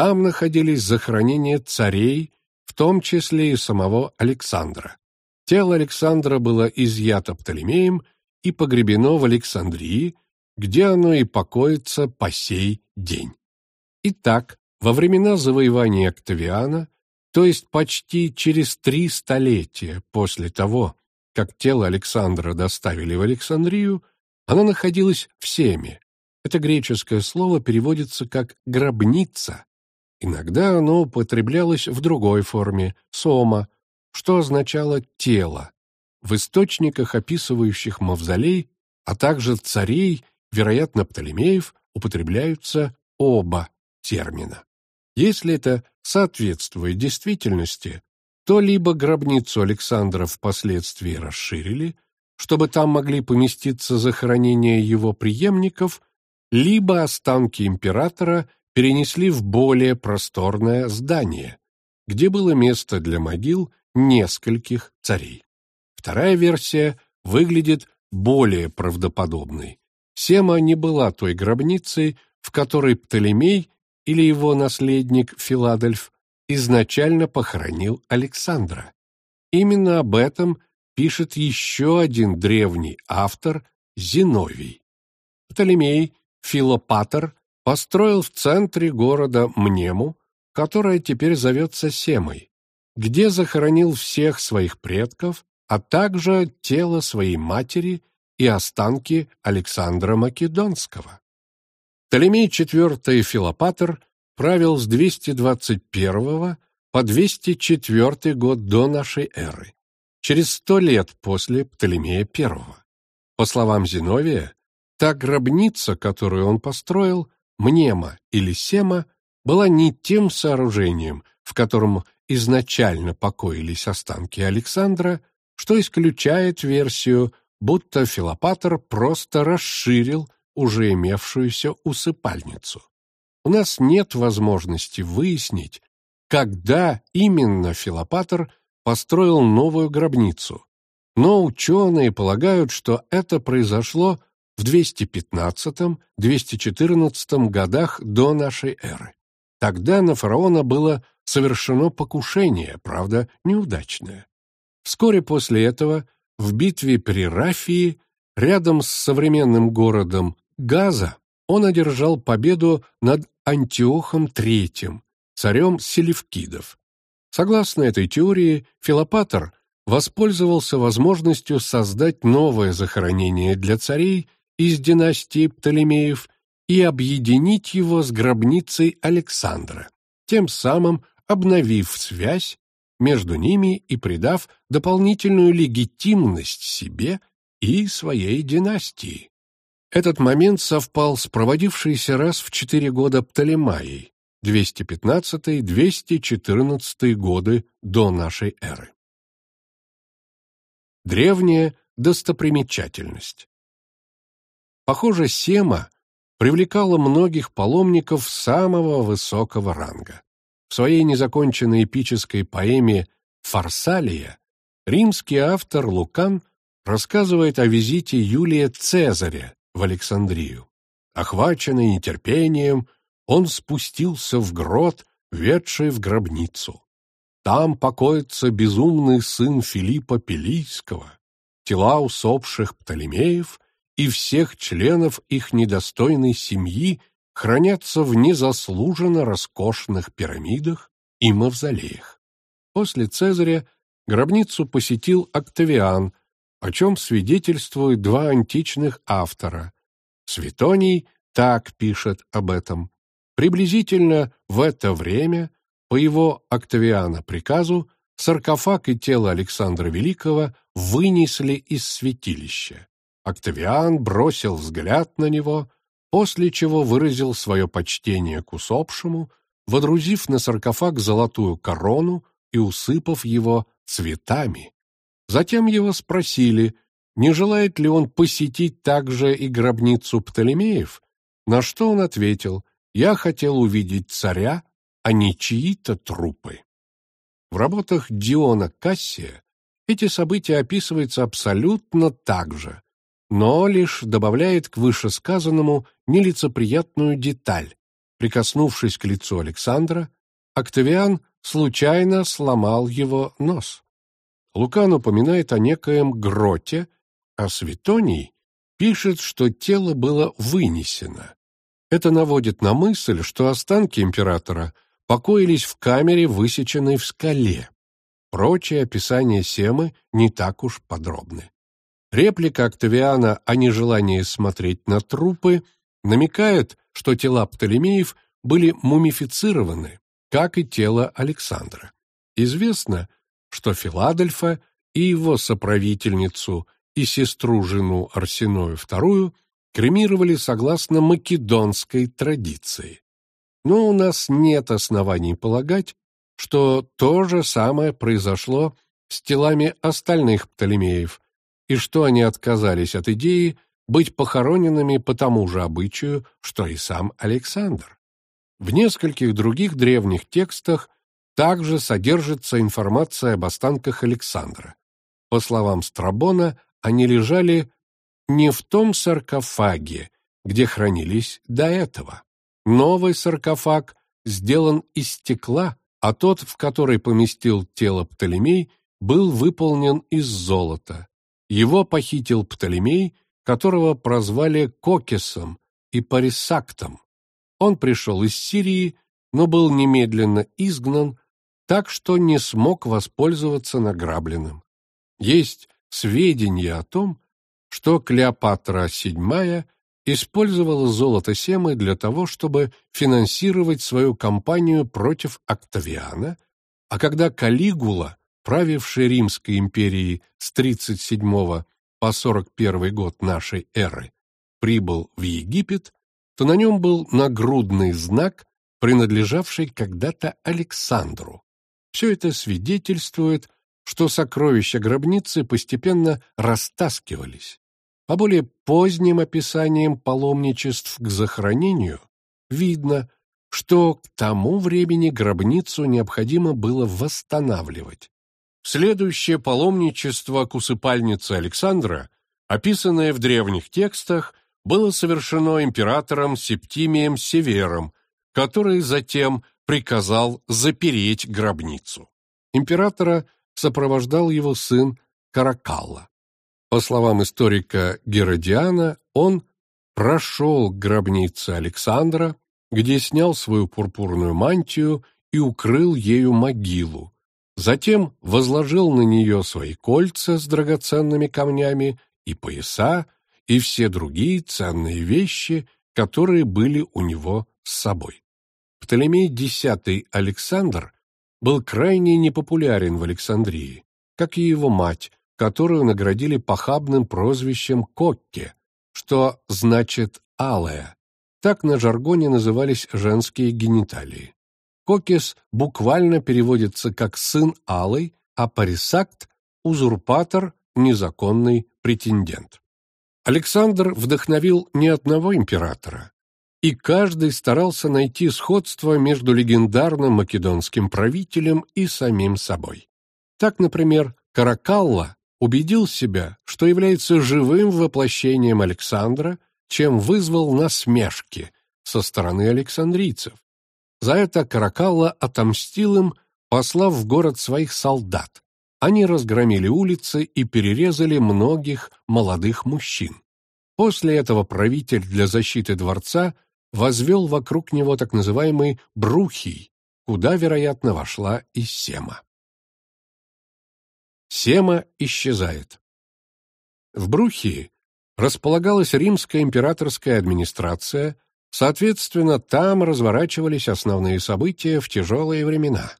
Там находились захоронения царей, в том числе и самого Александра. Тело Александра было изъято Птолемеем и погребено в Александрии, где оно и покоится по сей день. Итак, во времена завоевания Октавиана, то есть почти через три столетия после того, как тело Александра доставили в Александрию, оно находилось в Семе. Это греческое слово переводится как «гробница». Иногда оно употреблялось в другой форме – «сома», что означало «тело». В источниках, описывающих мавзолей, а также царей, вероятно, Птолемеев, употребляются оба термина. Если это соответствует действительности, то либо гробницу Александра впоследствии расширили, чтобы там могли поместиться захоронения его преемников, либо останки императора перенесли в более просторное здание, где было место для могил нескольких царей. Вторая версия выглядит более правдоподобной. Сема не была той гробницей, в которой Птолемей или его наследник Филадельф изначально похоронил Александра. Именно об этом пишет еще один древний автор Зиновий. Птолемей Филопатор построил в центре города Мнему, которая теперь зовется Семой, где захоронил всех своих предков а также тело своей матери и останки Александра Македонского. Птолемей IV Филопатр правил с 221 по 204 год до нашей эры, через сто лет после Птолемея I. По словам Зиновия, та гробница, которую он построил, Мнема или Сема, была не тем сооружением, в котором изначально покоились останки Александра, что исключает версию, будто Филопатор просто расширил уже имевшуюся усыпальницу. У нас нет возможности выяснить, когда именно Филопатор построил новую гробницу, но ученые полагают, что это произошло в 215-214 годах до нашей эры. Тогда на фараона было совершено покушение, правда, неудачное. Вскоре после этого в битве при Рафии рядом с современным городом Газа он одержал победу над Антиохом III, царем селевкидов. Согласно этой теории, Филопатор воспользовался возможностью создать новое захоронение для царей из династии Птолемеев и объединить его с гробницей Александра, тем самым обновив связь между ними и придав дополнительную легитимность себе и своей династии. Этот момент совпал с проводившейся раз в четыре года Птолемаей, 215-214 годы до нашей эры. Древняя достопримечательность Похоже, Сема привлекала многих паломников самого высокого ранга. В своей незаконченной эпической поэме «Фарсалия» римский автор Лукан рассказывает о визите Юлия Цезаря в Александрию. Охваченный нетерпением, он спустился в грот, ведший в гробницу. Там покоится безумный сын Филиппа Пелийского, тела усопших Птолемеев и всех членов их недостойной семьи хранятся в незаслуженно роскошных пирамидах и мавзолеях. После Цезаря гробницу посетил Октавиан, о чем свидетельствуют два античных автора. Светоний так пишет об этом. Приблизительно в это время, по его Октавиана приказу, саркофаг и тело Александра Великого вынесли из святилища. Октавиан бросил взгляд на него, после чего выразил свое почтение к усопшему, водрузив на саркофаг золотую корону и усыпав его цветами. Затем его спросили, не желает ли он посетить также и гробницу Птолемеев, на что он ответил, «Я хотел увидеть царя, а не чьи-то трупы». В работах Диона Кассия эти события описываются абсолютно так же, но лишь добавляет к вышесказанному нелицеприятную деталь. Прикоснувшись к лицу Александра, Октавиан случайно сломал его нос. Лукан упоминает о некоем гроте, а Светоний пишет, что тело было вынесено. Это наводит на мысль, что останки императора покоились в камере, высеченной в скале. Прочие описания Семы не так уж подробны. Реплика Октавиана о нежелании смотреть на трупы намекает, что тела Птолемеев были мумифицированы, как и тело Александра. Известно, что Филадельфа и его соправительницу и сестру-жену Арсеную II кремировали согласно македонской традиции. Но у нас нет оснований полагать, что то же самое произошло с телами остальных Птолемеев, и что они отказались от идеи быть похороненными по тому же обычаю, что и сам Александр. В нескольких других древних текстах также содержится информация об останках Александра. По словам Страбона, они лежали не в том саркофаге, где хранились до этого. Новый саркофаг сделан из стекла, а тот, в который поместил тело Птолемей, был выполнен из золота. Его похитил Птолемей, которого прозвали Кокесом и Парисактом. Он пришел из Сирии, но был немедленно изгнан, так что не смог воспользоваться награбленным. Есть сведения о том, что Клеопатра VII использовала золото Семы для того, чтобы финансировать свою кампанию против Октавиана, а когда Калигула правивший Римской империей с 37 по 41 год нашей эры, прибыл в Египет, то на нем был нагрудный знак, принадлежавший когда-то Александру. Все это свидетельствует, что сокровища гробницы постепенно растаскивались. По более поздним описаниям паломничеств к захоронению видно, что к тому времени гробницу необходимо было восстанавливать. Следующее паломничество к усыпальнице Александра, описанное в древних текстах, было совершено императором Септимием Севером, который затем приказал запереть гробницу. Императора сопровождал его сын Каракалла. По словам историка Геродиана, он прошел к Александра, где снял свою пурпурную мантию и укрыл ею могилу, Затем возложил на нее свои кольца с драгоценными камнями и пояса, и все другие ценные вещи, которые были у него с собой. Птолемей X Александр был крайне непопулярен в Александрии, как и его мать, которую наградили похабным прозвищем Кокке, что значит «алая». Так на жаргоне назывались женские гениталии. Кокес буквально переводится как «сын алый», а парисакт – узурпатор, незаконный претендент. Александр вдохновил не одного императора, и каждый старался найти сходство между легендарным македонским правителем и самим собой. Так, например, Каракалла убедил себя, что является живым воплощением Александра, чем вызвал насмешки со стороны александрийцев. За это Каракалла отомстил им, послав в город своих солдат. Они разгромили улицы и перерезали многих молодых мужчин. После этого правитель для защиты дворца возвел вокруг него так называемый Брухий, куда, вероятно, вошла и Сема. Сема исчезает. В Брухии располагалась римская императорская администрация, соответственно, там разворачивались основные события в тяжелые времена.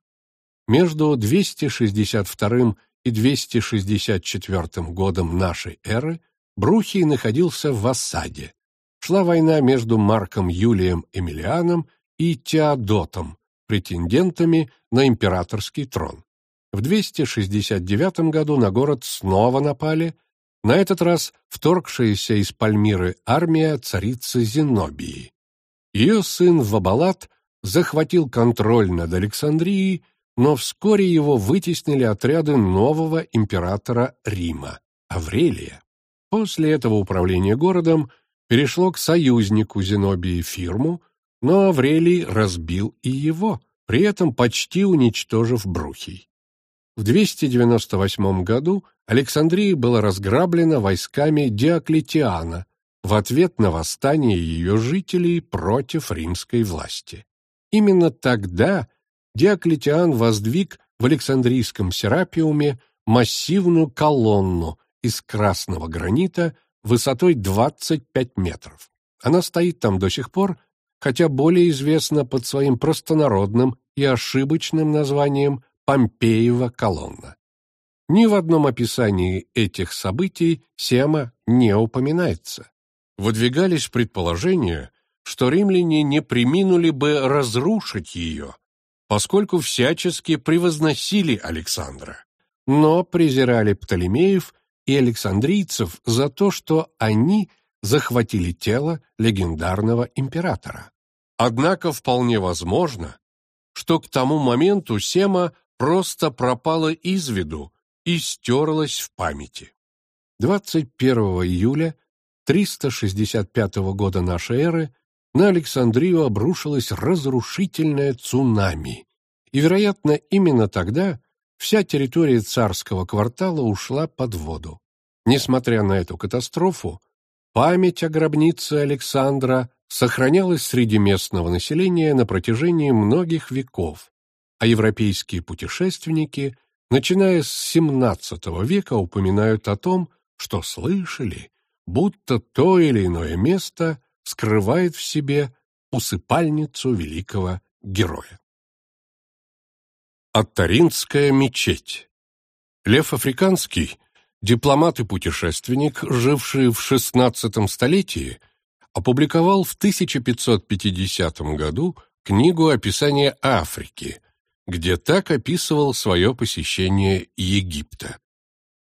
Между 262 и 264 годом нашей эры Брухий находился в осаде. Шла война между Марком Юлием Эмилианом и Теодотом, претендентами на императорский трон. В 269 году на город снова напали, на этот раз вторгшаяся из Пальмиры армия царицы Зенобии. Ее сын Вабалат захватил контроль над Александрией, но вскоре его вытеснили отряды нового императора Рима, Аврелия. После этого управление городом перешло к союзнику Зенобии Фирму, но Аврелий разбил и его, при этом почти уничтожив Брухий. В 298 году Александрия была разграблена войсками Диоклетиана в ответ на восстание ее жителей против римской власти. Именно тогда Диоклетиан воздвиг в Александрийском Серапиуме массивную колонну из красного гранита высотой 25 метров. Она стоит там до сих пор, хотя более известна под своим простонародным и ошибочным названием Помпеева колонна. Ни в одном описании этих событий Сема не упоминается. Выдвигались предположения, что римляне не приминули бы разрушить ее, поскольку всячески превозносили Александра, но презирали Птолемеев и александрийцев за то, что они захватили тело легендарного императора. Однако вполне возможно, что к тому моменту Сема просто пропала из виду и стерлась в памяти. 21 июля 365 года нашей эры на Александрию обрушилось разрушительное цунами, и, вероятно, именно тогда вся территория царского квартала ушла под воду. Несмотря на эту катастрофу, память о гробнице Александра сохранялась среди местного населения на протяжении многих веков, а европейские путешественники, начиная с XVII века, упоминают о том, что слышали, будто то или иное место скрывает в себе усыпальницу великого героя. Аттаринская мечеть Лев Африканский, дипломат и путешественник, живший в XVI столетии, опубликовал в 1550 году книгу «Описание Африки», где так описывал свое посещение Египта.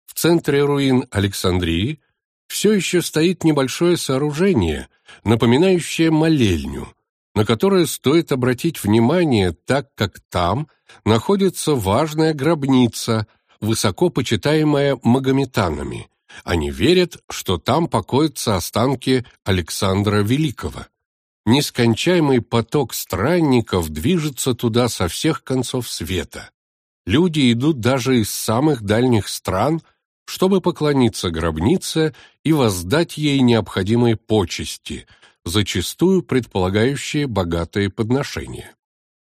В центре руин Александрии все еще стоит небольшое сооружение, напоминающее молельню, на которое стоит обратить внимание, так как там находится важная гробница, высоко почитаемая магометанами. Они верят, что там покоятся останки Александра Великого. Нескончаемый поток странников движется туда со всех концов света. Люди идут даже из самых дальних стран, чтобы поклониться гробнице и воздать ей необходимые почести, зачастую предполагающие богатые подношения.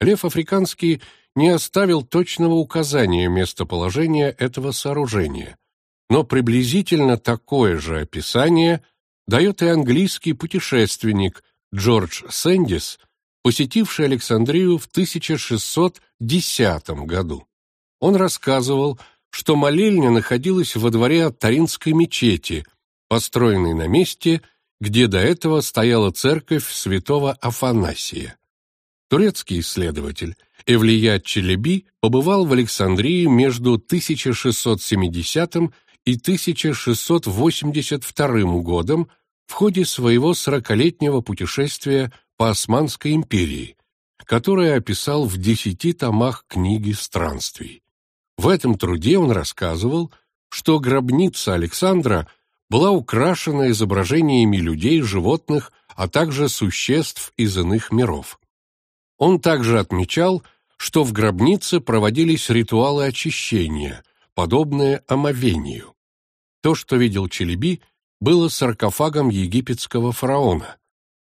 Лев Африканский не оставил точного указания местоположения этого сооружения, но приблизительно такое же описание дает и английский путешественник Джордж Сэндис, посетивший Александрию в 1610 году. Он рассказывал, что молельня находилась во дворе Таринской мечети, построенной на месте, где до этого стояла церковь святого Афанасия. Турецкий исследователь Эвлия Челеби побывал в Александрии между 1670 и 1682 годом в ходе своего сорокалетнего путешествия по Османской империи, которое описал в десяти томах книги странствий. В этом труде он рассказывал, что гробница Александра была украшена изображениями людей, животных, а также существ из иных миров. Он также отмечал, что в гробнице проводились ритуалы очищения, подобные омовению. То, что видел Челеби, было саркофагом египетского фараона.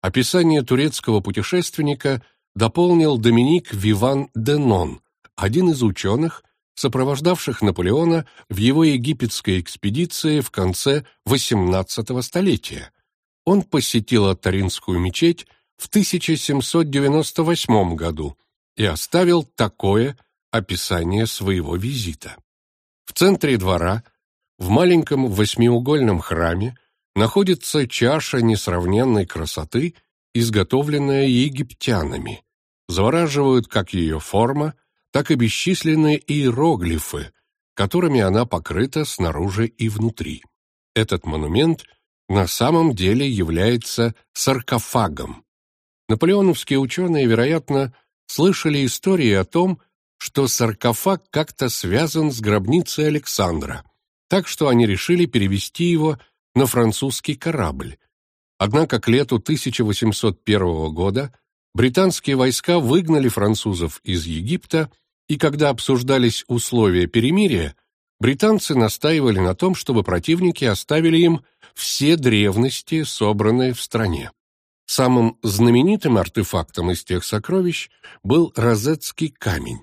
Описание турецкого путешественника дополнил Доминик Виван Денон, один из ученых, сопровождавших Наполеона в его египетской экспедиции в конце XVIII столетия. Он посетил Аттаринскую мечеть в 1798 году и оставил такое описание своего визита. В центре двора, в маленьком восьмиугольном храме, находится чаша несравненной красоты, изготовленная египтянами. Завораживают как ее форма, так и бесчисленные иероглифы, которыми она покрыта снаружи и внутри. Этот монумент на самом деле является саркофагом, Наполеоновские ученые, вероятно, слышали истории о том, что саркофаг как-то связан с гробницей Александра, так что они решили перевести его на французский корабль. Однако к лету 1801 года британские войска выгнали французов из Египта, и когда обсуждались условия перемирия, британцы настаивали на том, чтобы противники оставили им все древности, собранные в стране. Самым знаменитым артефактом из тех сокровищ был розетский камень.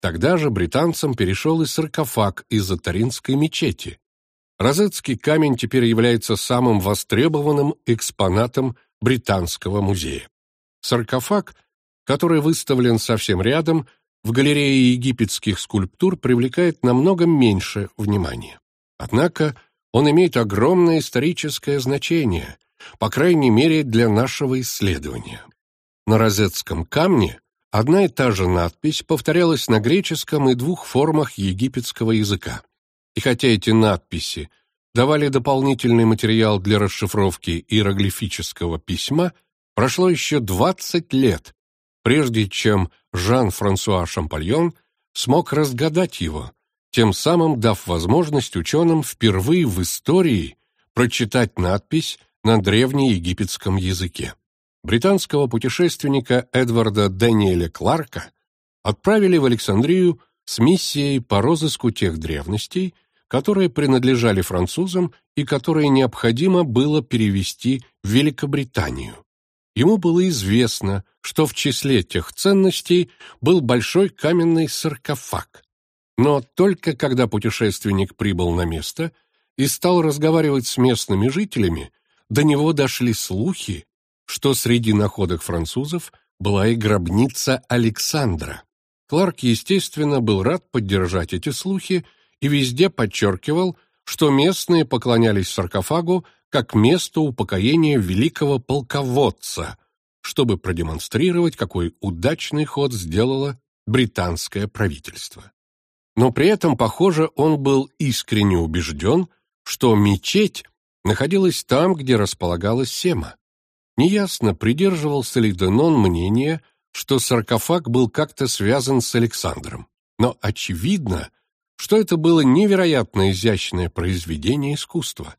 Тогда же британцам перешел и саркофаг из Атаринской мечети. Розетский камень теперь является самым востребованным экспонатом Британского музея. Саркофаг, который выставлен совсем рядом, в галерее египетских скульптур привлекает намного меньше внимания. Однако он имеет огромное историческое значение – по крайней мере для нашего исследования. На розетском камне одна и та же надпись повторялась на греческом и двух формах египетского языка. И хотя эти надписи давали дополнительный материал для расшифровки иероглифического письма, прошло еще 20 лет, прежде чем Жан-Франсуа Шампальон смог разгадать его, тем самым дав возможность ученым впервые в истории прочитать надпись на древнеегипетском языке. Британского путешественника Эдварда Дэниеля Кларка отправили в Александрию с миссией по розыску тех древностей, которые принадлежали французам и которые необходимо было перевести в Великобританию. Ему было известно, что в числе тех ценностей был большой каменный саркофаг. Но только когда путешественник прибыл на место и стал разговаривать с местными жителями, до него дошли слухи, что среди находок французов была и гробница Александра. Кларк, естественно, был рад поддержать эти слухи и везде подчеркивал, что местные поклонялись саркофагу как месту упокоения великого полководца, чтобы продемонстрировать, какой удачный ход сделало британское правительство. Но при этом, похоже, он был искренне убежден, что мечеть находилась там, где располагалась Сема. Неясно, придерживался ли Денон мнения, что саркофаг был как-то связан с Александром. Но очевидно, что это было невероятно изящное произведение искусства.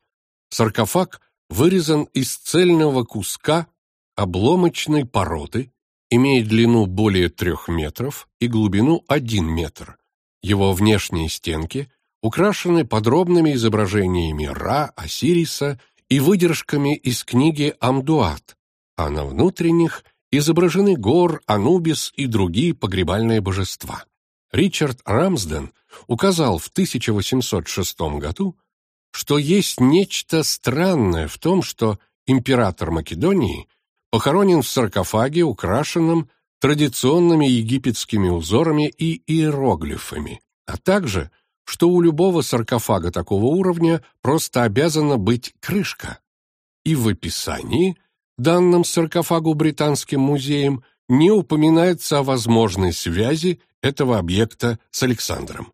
Саркофаг вырезан из цельного куска обломочной породы, имеет длину более трех метров и глубину один метр. Его внешние стенки украшены подробными изображениями Ра, Осириса и выдержками из книги Амдуат, а на внутренних изображены Гор, Анубис и другие погребальные божества. Ричард Рамсден указал в 1806 году, что есть нечто странное в том, что император Македонии похоронен в саркофаге, украшенном традиционными египетскими узорами и иероглифами, а также, что у любого саркофага такого уровня просто обязана быть крышка. И в описании, данном саркофагу Британским музеем, не упоминается о возможной связи этого объекта с Александром.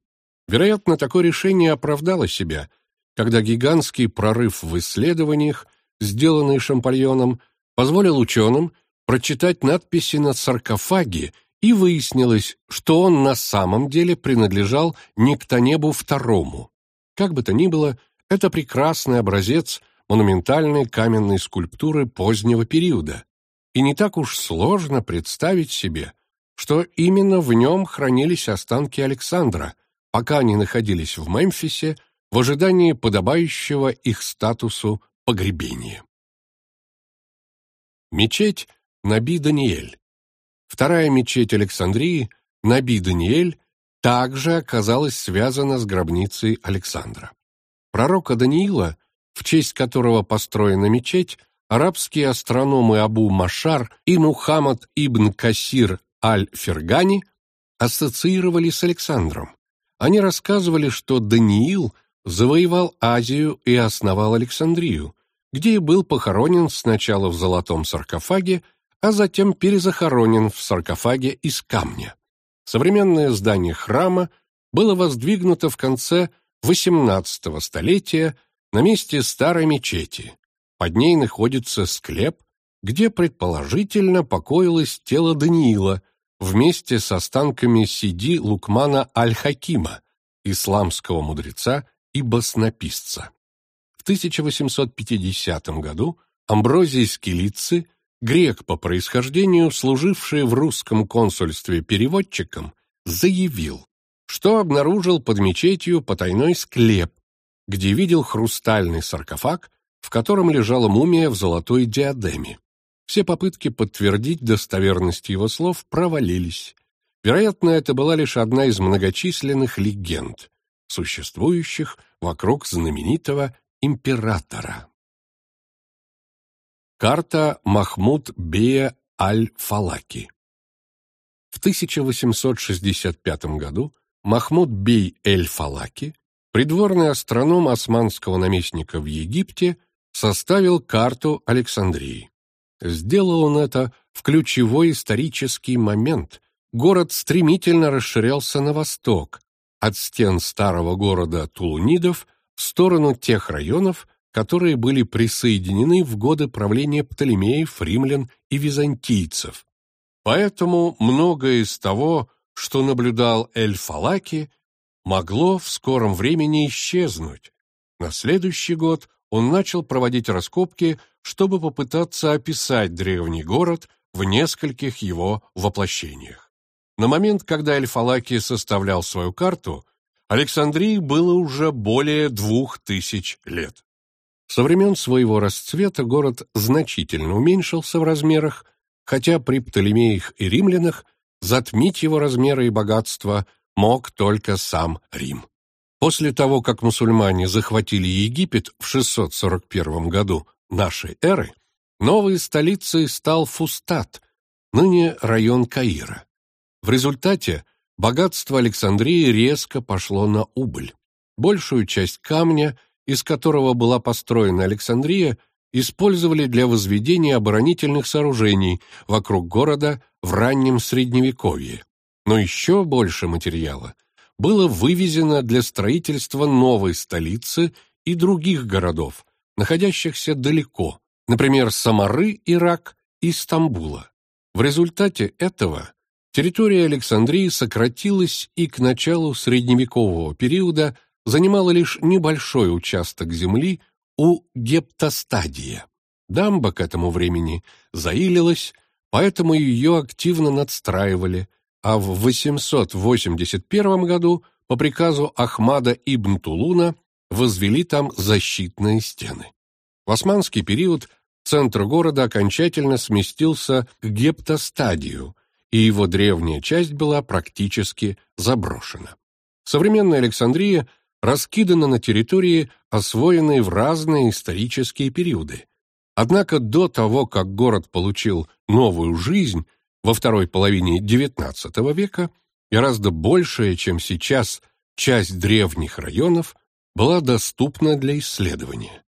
Вероятно, такое решение оправдало себя, когда гигантский прорыв в исследованиях, сделанный Шампальоном, позволил ученым прочитать надписи на саркофаге, и выяснилось, что он на самом деле принадлежал Никтонебу II. Как бы то ни было, это прекрасный образец монументальной каменной скульптуры позднего периода, и не так уж сложно представить себе, что именно в нем хранились останки Александра, пока они находились в Мемфисе в ожидании подобающего их статусу погребения. Мечеть Наби-Даниэль. Вторая мечеть Александрии, Наби-Даниэль, также оказалась связана с гробницей Александра. Пророка Даниила, в честь которого построена мечеть, арабские астрономы Абу Машар и Мухаммад ибн Касир Аль-Фергани ассоциировали с Александром. Они рассказывали, что Даниил завоевал Азию и основал Александрию, где и был похоронен сначала в золотом саркофаге, а затем перезахоронен в саркофаге из камня. Современное здание храма было воздвигнуто в конце XVIII столетия на месте старой мечети. Под ней находится склеп, где предположительно покоилось тело Даниила вместе с останками Сиди Лукмана Аль-Хакима, исламского мудреца и баснописца. В 1850 году Амброзий Скилици, грек по происхождению, служивший в русском консульстве переводчиком, заявил, что обнаружил под мечетью потайной склеп, где видел хрустальный саркофаг, в котором лежала мумия в золотой диадеме. Все попытки подтвердить достоверность его слов провалились. Вероятно, это была лишь одна из многочисленных легенд, существующих вокруг знаменитого императора. Карта Махмуд Бея Аль-Фалаки В 1865 году Махмуд Бей Эль-Фалаки, придворный астроном османского наместника в Египте, составил карту Александрии. Сделал он это в ключевой исторический момент. Город стремительно расширялся на восток, от стен старого города Тулунидов в сторону тех районов, которые были присоединены в годы правления Птолемеев, римлян и византийцев. Поэтому многое из того, что наблюдал Эль-Фалаки, могло в скором времени исчезнуть. На следующий год он начал проводить раскопки чтобы попытаться описать древний город в нескольких его воплощениях. На момент, когда Эльфалаки составлял свою карту, Александрии было уже более двух тысяч лет. Со времен своего расцвета город значительно уменьшился в размерах, хотя при Птолемеях и римлянах затмить его размеры и богатство мог только сам Рим. После того, как мусульмане захватили Египет в 641 году, нашей эры новой столицей стал Фустат, ныне район Каира. В результате богатство Александрии резко пошло на убыль. Большую часть камня, из которого была построена Александрия, использовали для возведения оборонительных сооружений вокруг города в раннем Средневековье. Но еще больше материала было вывезено для строительства новой столицы и других городов, находящихся далеко, например, Самары, Ирак и Стамбула. В результате этого территория Александрии сократилась и к началу средневекового периода занимала лишь небольшой участок земли у Гептостадия. Дамба к этому времени заилилась, поэтому ее активно надстраивали, а в 881 году по приказу Ахмада ибн Тулуна возвели там защитные стены. В османский период центр города окончательно сместился к гептостадию, и его древняя часть была практически заброшена. Современная Александрия раскидана на территории, освоенной в разные исторические периоды. Однако до того, как город получил новую жизнь во второй половине XIX века, гораздо большая, чем сейчас, часть древних районов была доступна для исследования.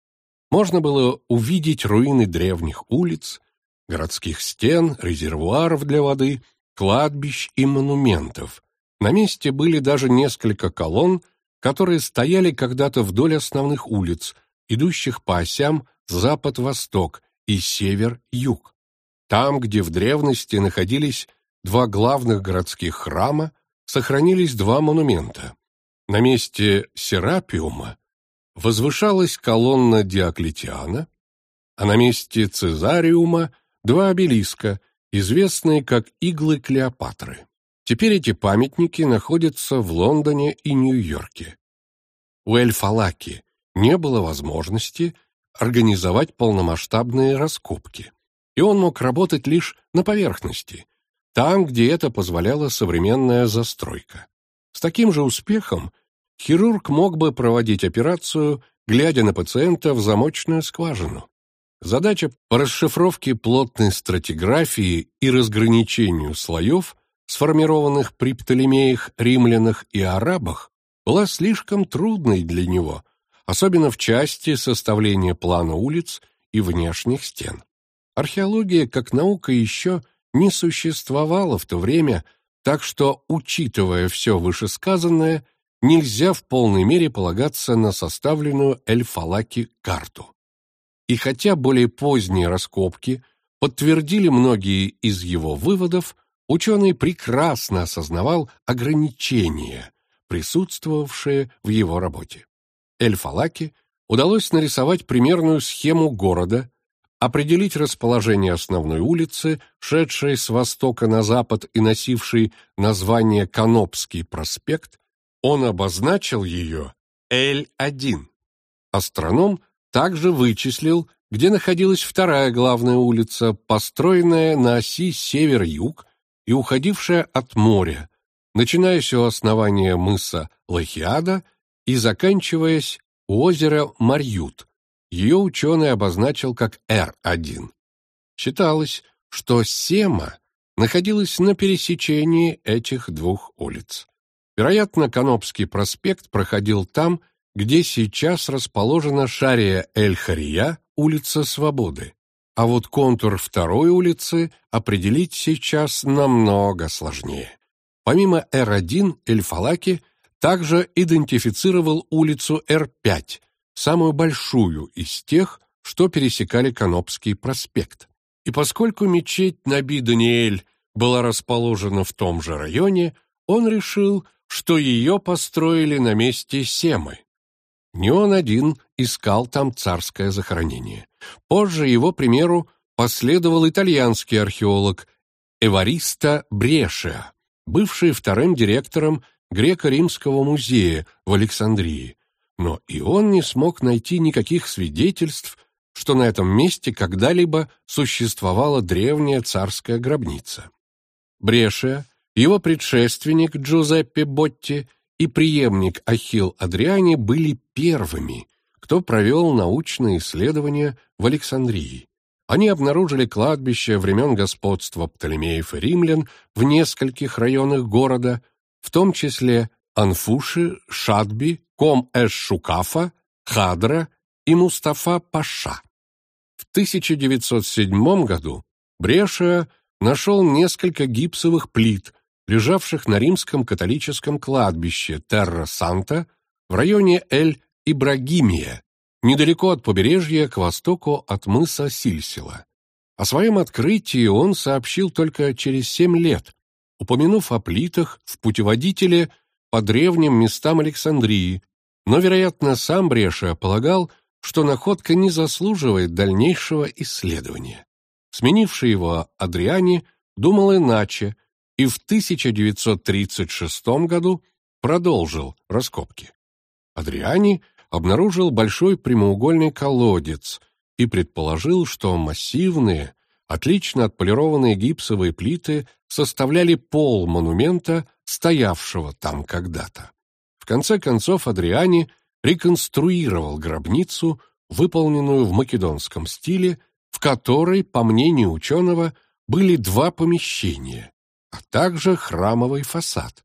Можно было увидеть руины древних улиц, городских стен, резервуаров для воды, кладбищ и монументов. На месте были даже несколько колонн, которые стояли когда-то вдоль основных улиц, идущих по осям запад-восток и север-юг. Там, где в древности находились два главных городских храма, сохранились два монумента. На месте Серапиума возвышалась колонна Диоклетиана, а на месте Цезариума два обелиска, известные как иглы Клеопатры. Теперь эти памятники находятся в Лондоне и Нью-Йорке. У Эль-Фалаки не было возможности организовать полномасштабные раскопки, и он мог работать лишь на поверхности, там, где это позволяла современная застройка. С таким же успехом хирург мог бы проводить операцию, глядя на пациента в замочную скважину. Задача по расшифровке плотной стратиграфии и разграничению слоев, сформированных при Птолемеях, римлянах и арабах, была слишком трудной для него, особенно в части составления плана улиц и внешних стен. Археология как наука еще не существовала в то время, так что, учитывая все вышесказанное, нельзя в полной мере полагаться на составленную Эль-Фалаки карту. И хотя более поздние раскопки подтвердили многие из его выводов, ученый прекрасно осознавал ограничения, присутствовавшие в его работе. Эль-Фалаки удалось нарисовать примерную схему города, определить расположение основной улицы, шедшей с востока на запад и носившей название Канопский проспект, он обозначил ее Л-1. Астроном также вычислил, где находилась вторая главная улица, построенная на оси север-юг и уходившая от моря, начинаясь у основания мыса Лахиада и заканчиваясь у озера Марьют. Ее ученый обозначил как Р-1. Считалось, что Сема находилась на пересечении этих двух улиц. Вероятно, Канопский проспект проходил там, где сейчас расположена Шария-эль-Хария, улица Свободы. А вот контур второй улицы определить сейчас намного сложнее. Помимо Р1, Эль-Фалаки также идентифицировал улицу Р5, самую большую из тех, что пересекали Канопский проспект. И поскольку мечеть Наби-Даниэль была расположена в том же районе, он решил, что ее построили на месте Семы. Не он один искал там царское захоронение. Позже его примеру последовал итальянский археолог Эвариста Брешиа, бывший вторым директором Греко-Римского музея в Александрии. Но и он не смог найти никаких свидетельств, что на этом месте когда-либо существовала древняя царская гробница. Брешиа, его предшественник Джузеппе Ботти и преемник Ахилл Адриани были первыми, кто провел научные исследования в Александрии. Они обнаружили кладбище времен господства Птолемеев и римлян в нескольких районах города, в том числе Анфуши, Шадби, Ком-эш-Шукафа, Хадра и Мустафа-Паша. В 1907 году Бреша нашел несколько гипсовых плит, лежавших на римском католическом кладбище Терра-Санта в районе Эль-Ибрагимия, недалеко от побережья к востоку от мыса Сильсила. О своем открытии он сообщил только через семь лет, упомянув о плитах в путеводителе по древним местам Александрии, но, вероятно, сам Бреша полагал, что находка не заслуживает дальнейшего исследования. Сменивший его Адриани думал иначе и в 1936 году продолжил раскопки. Адриани обнаружил большой прямоугольный колодец, и предположил, что массивные, отлично отполированные гипсовые плиты составляли пол монумента, стоявшего там когда-то. В конце концов Адриани реконструировал гробницу, выполненную в македонском стиле, в которой, по мнению ученого, были два помещения, а также храмовый фасад.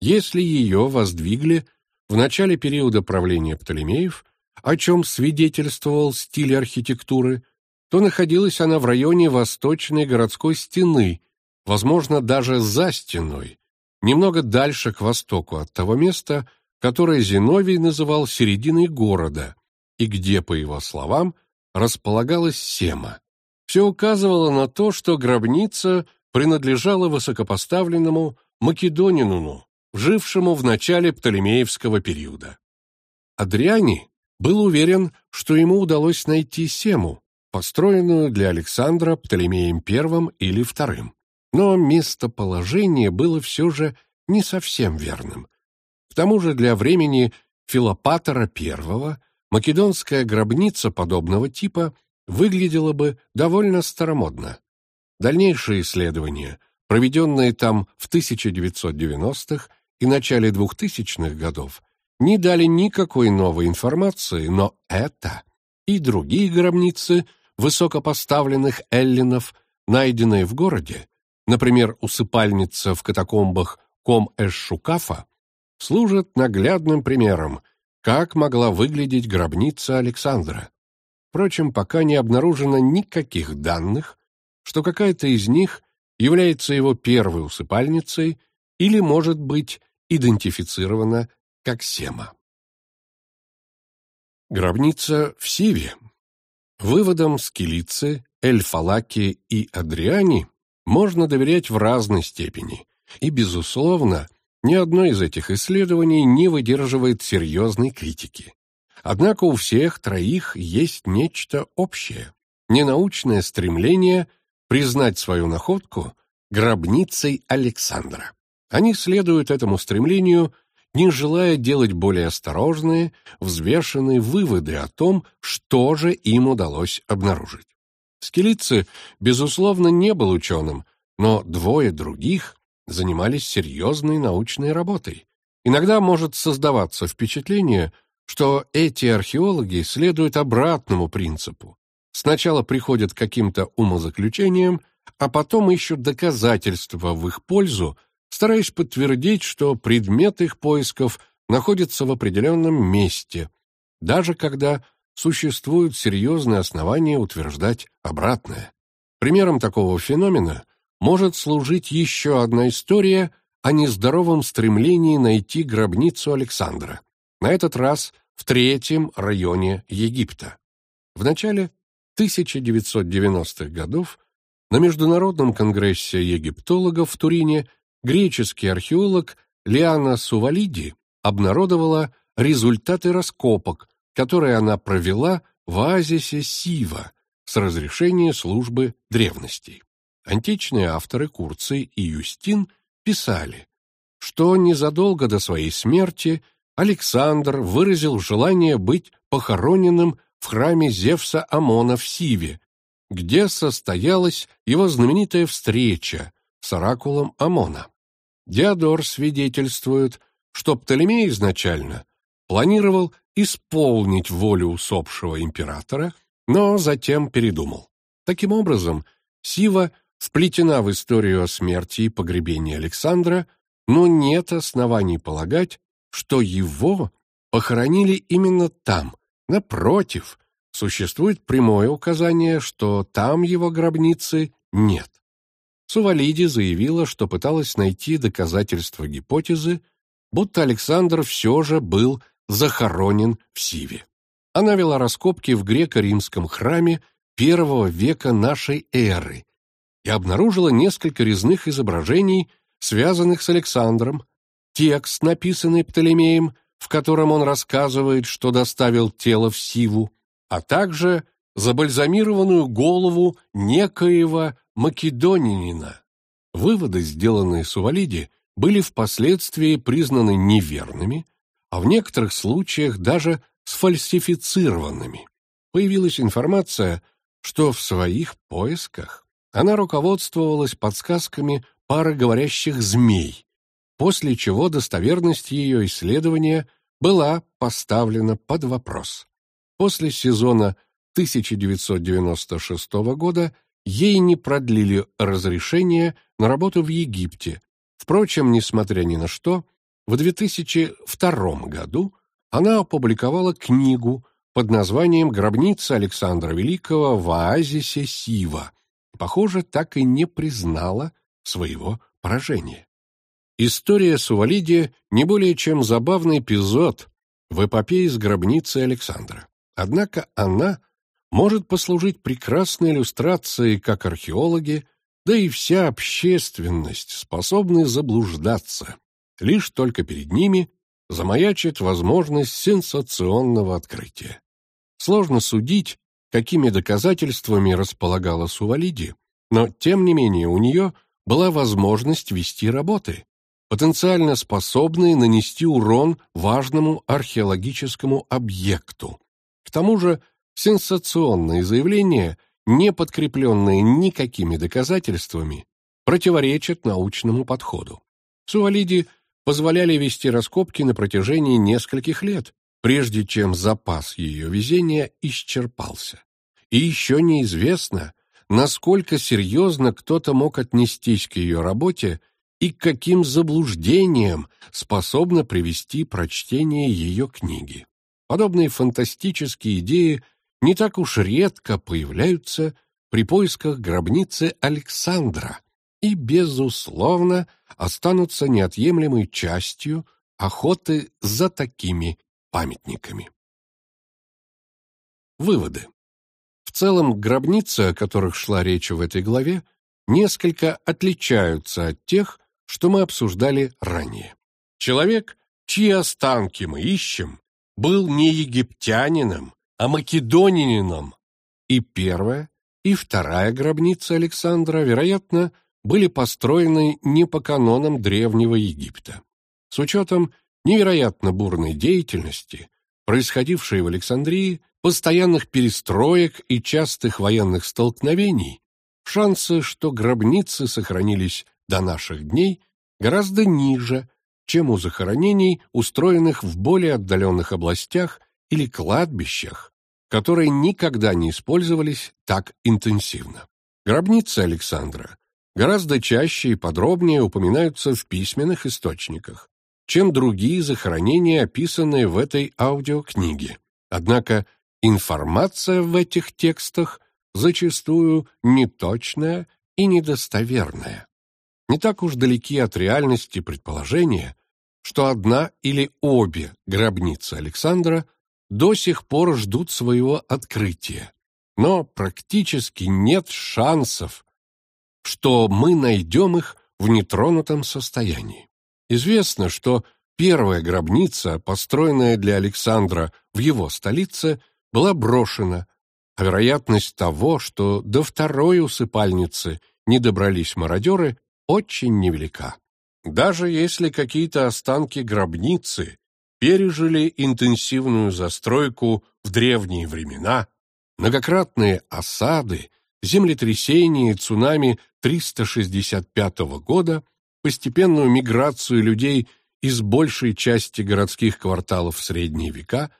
Если ее воздвигли в начале периода правления Птолемеев, о чем свидетельствовал стиль архитектуры, то находилась она в районе восточной городской стены, возможно, даже за стеной, немного дальше к востоку от того места, которое Зиновий называл серединой города, и где, по его словам, располагалась Сема. Все указывало на то, что гробница принадлежала высокопоставленному Македонинуну, жившему в начале Птолемеевского периода. Адриани был уверен, что ему удалось найти Сему, построенную для Александра Птолемеем I или II. Но местоположение было все же не совсем верным. К тому же для времени Филопатора I македонская гробница подобного типа выглядела бы довольно старомодно. Дальнейшие исследования, проведенные там в 1990-х и начале 2000-х годов, не дали никакой новой информации, но это и другие гробницы высокопоставленных эллинов, найденные в городе, например, усыпальница в катакомбах Ком-эш-Шукафа, служат наглядным примером, как могла выглядеть гробница Александра. Впрочем, пока не обнаружено никаких данных, что какая-то из них является его первой усыпальницей или может быть идентифицирована как Сема. Гробница в Сиве. Выводам Скилицы, Эльфалаки и Адриани можно доверять в разной степени, и, безусловно, ни одно из этих исследований не выдерживает серьезной критики. Однако у всех троих есть нечто общее – ненаучное стремление признать свою находку гробницей Александра. Они следуют этому стремлению, не желая делать более осторожные, взвешенные выводы о том, что же им удалось обнаружить. Скелицы, безусловно, не был ученым, но двое других занимались серьезной научной работой. Иногда может создаваться впечатление, что эти археологи следуют обратному принципу. Сначала приходят к каким-то умозаключениям, а потом ищут доказательства в их пользу, стараясь подтвердить, что предмет их поисков находится в определенном месте, даже когда существуют серьезные основания утверждать обратное. Примером такого феномена может служить еще одна история о нездоровом стремлении найти гробницу Александра, на этот раз в третьем районе Египта. В начале 1990-х годов на Международном конгрессе египтологов в Турине греческий археолог Лиана Сувалиди обнародовала результаты раскопок, которые она провела в оазисе Сива с разрешения службы древностей. Античные авторы Курций и Юстин писали, что незадолго до своей смерти Александр выразил желание быть похороненным в храме Зевса Амона в Сиве, где состоялась его знаменитая встреча с оракулом Амона. Диодор свидетельствует, что Птолемей изначально планировал исполнить волю усопшего императора, но затем передумал. Таким образом, Сива вплетена в историю о смерти и погребении Александра, но нет оснований полагать, что его похоронили именно там. Напротив, существует прямое указание, что там его гробницы нет. Сувалиди заявила, что пыталась найти доказательства гипотезы, будто Александр все же был захоронен в Сиве. Она вела раскопки в греко-римском храме первого века нашей эры и обнаружила несколько резных изображений, связанных с Александром, текст, написанный Птолемеем, в котором он рассказывает, что доставил тело в Сиву, а также забальзамированную голову некоего македонянина. Выводы, сделанные Сувалиди, были впоследствии признаны неверными, а в некоторых случаях даже сфальсифицированными. появилась информация, что в своих поисках она руководствовалась подсказками пары говорящих змей, после чего достоверность ее исследования была поставлена под вопрос. После сезона 1996 года ей не продлили разрешение на работу в Египте. Впрочем, несмотря ни на что, в 2002 году она опубликовала книгу под названием «Гробница Александра Великого в оазисе Сива». Похоже, так и не признала своего поражения. История Сувалиди не более чем забавный эпизод в эпопее с гробницей Александра. Однако она может послужить прекрасной иллюстрацией, как археологи, да и вся общественность способны заблуждаться. Лишь только перед ними замаячит возможность сенсационного открытия. Сложно судить, какими доказательствами располагала Сувалиди, но, тем не менее, у нее была возможность вести работы, потенциально способные нанести урон важному археологическому объекту. К тому же, сенсационные заявления, не подкрепленные никакими доказательствами, противоречат научному подходу. Сувалиди позволяли вести раскопки на протяжении нескольких лет, прежде чем запас ее везения исчерпался. И еще неизвестно, насколько серьезно кто-то мог отнестись к ее работе и каким заблуждениям способно привести прочтение ее книги. Подобные фантастические идеи не так уж редко появляются при поисках гробницы Александра и, безусловно, останутся неотъемлемой частью охоты за такими памятниками. Выводы. В целом, гробницы, о которых шла речь в этой главе, несколько отличаются от тех, что мы обсуждали ранее. Человек, чьи останки мы ищем, был не египтянином, а македонинином. И первая, и вторая гробница Александра, вероятно, были построены не по канонам Древнего Египта. С учетом невероятно бурной деятельности, происходившей в Александрии, постоянных перестроек и частых военных столкновений, шансы, что гробницы сохранились до наших дней, гораздо ниже, чем у захоронений, устроенных в более отдаленных областях или кладбищах, которые никогда не использовались так интенсивно. Гробницы Александра гораздо чаще и подробнее упоминаются в письменных источниках, чем другие захоронения, описанные в этой аудиокниге. Однако информация в этих текстах зачастую неточная и недостоверная. Не так уж далеки от реальности предположения, что одна или обе гробницы Александра до сих пор ждут своего открытия, но практически нет шансов, что мы найдем их в нетронутом состоянии. Известно, что первая гробница, построенная для Александра в его столице, была брошена, а вероятность того, что до второй усыпальницы не добрались мародеры, очень невелика. Даже если какие-то останки гробницы пережили интенсивную застройку в древние времена, многократные осады, землетрясения и цунами 365 года постепенную миграцию людей из большей части городских кварталов в средние века,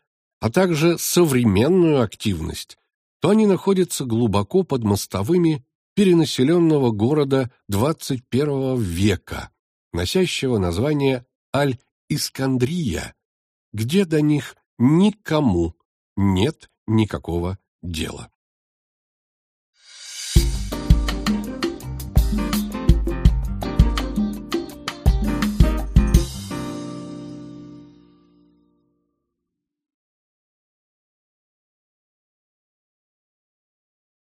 а также современную активность, то они находятся глубоко под мостовыми перенаселенного города XXI века, носящего название Аль-Искандрия, где до них никому нет никакого дела.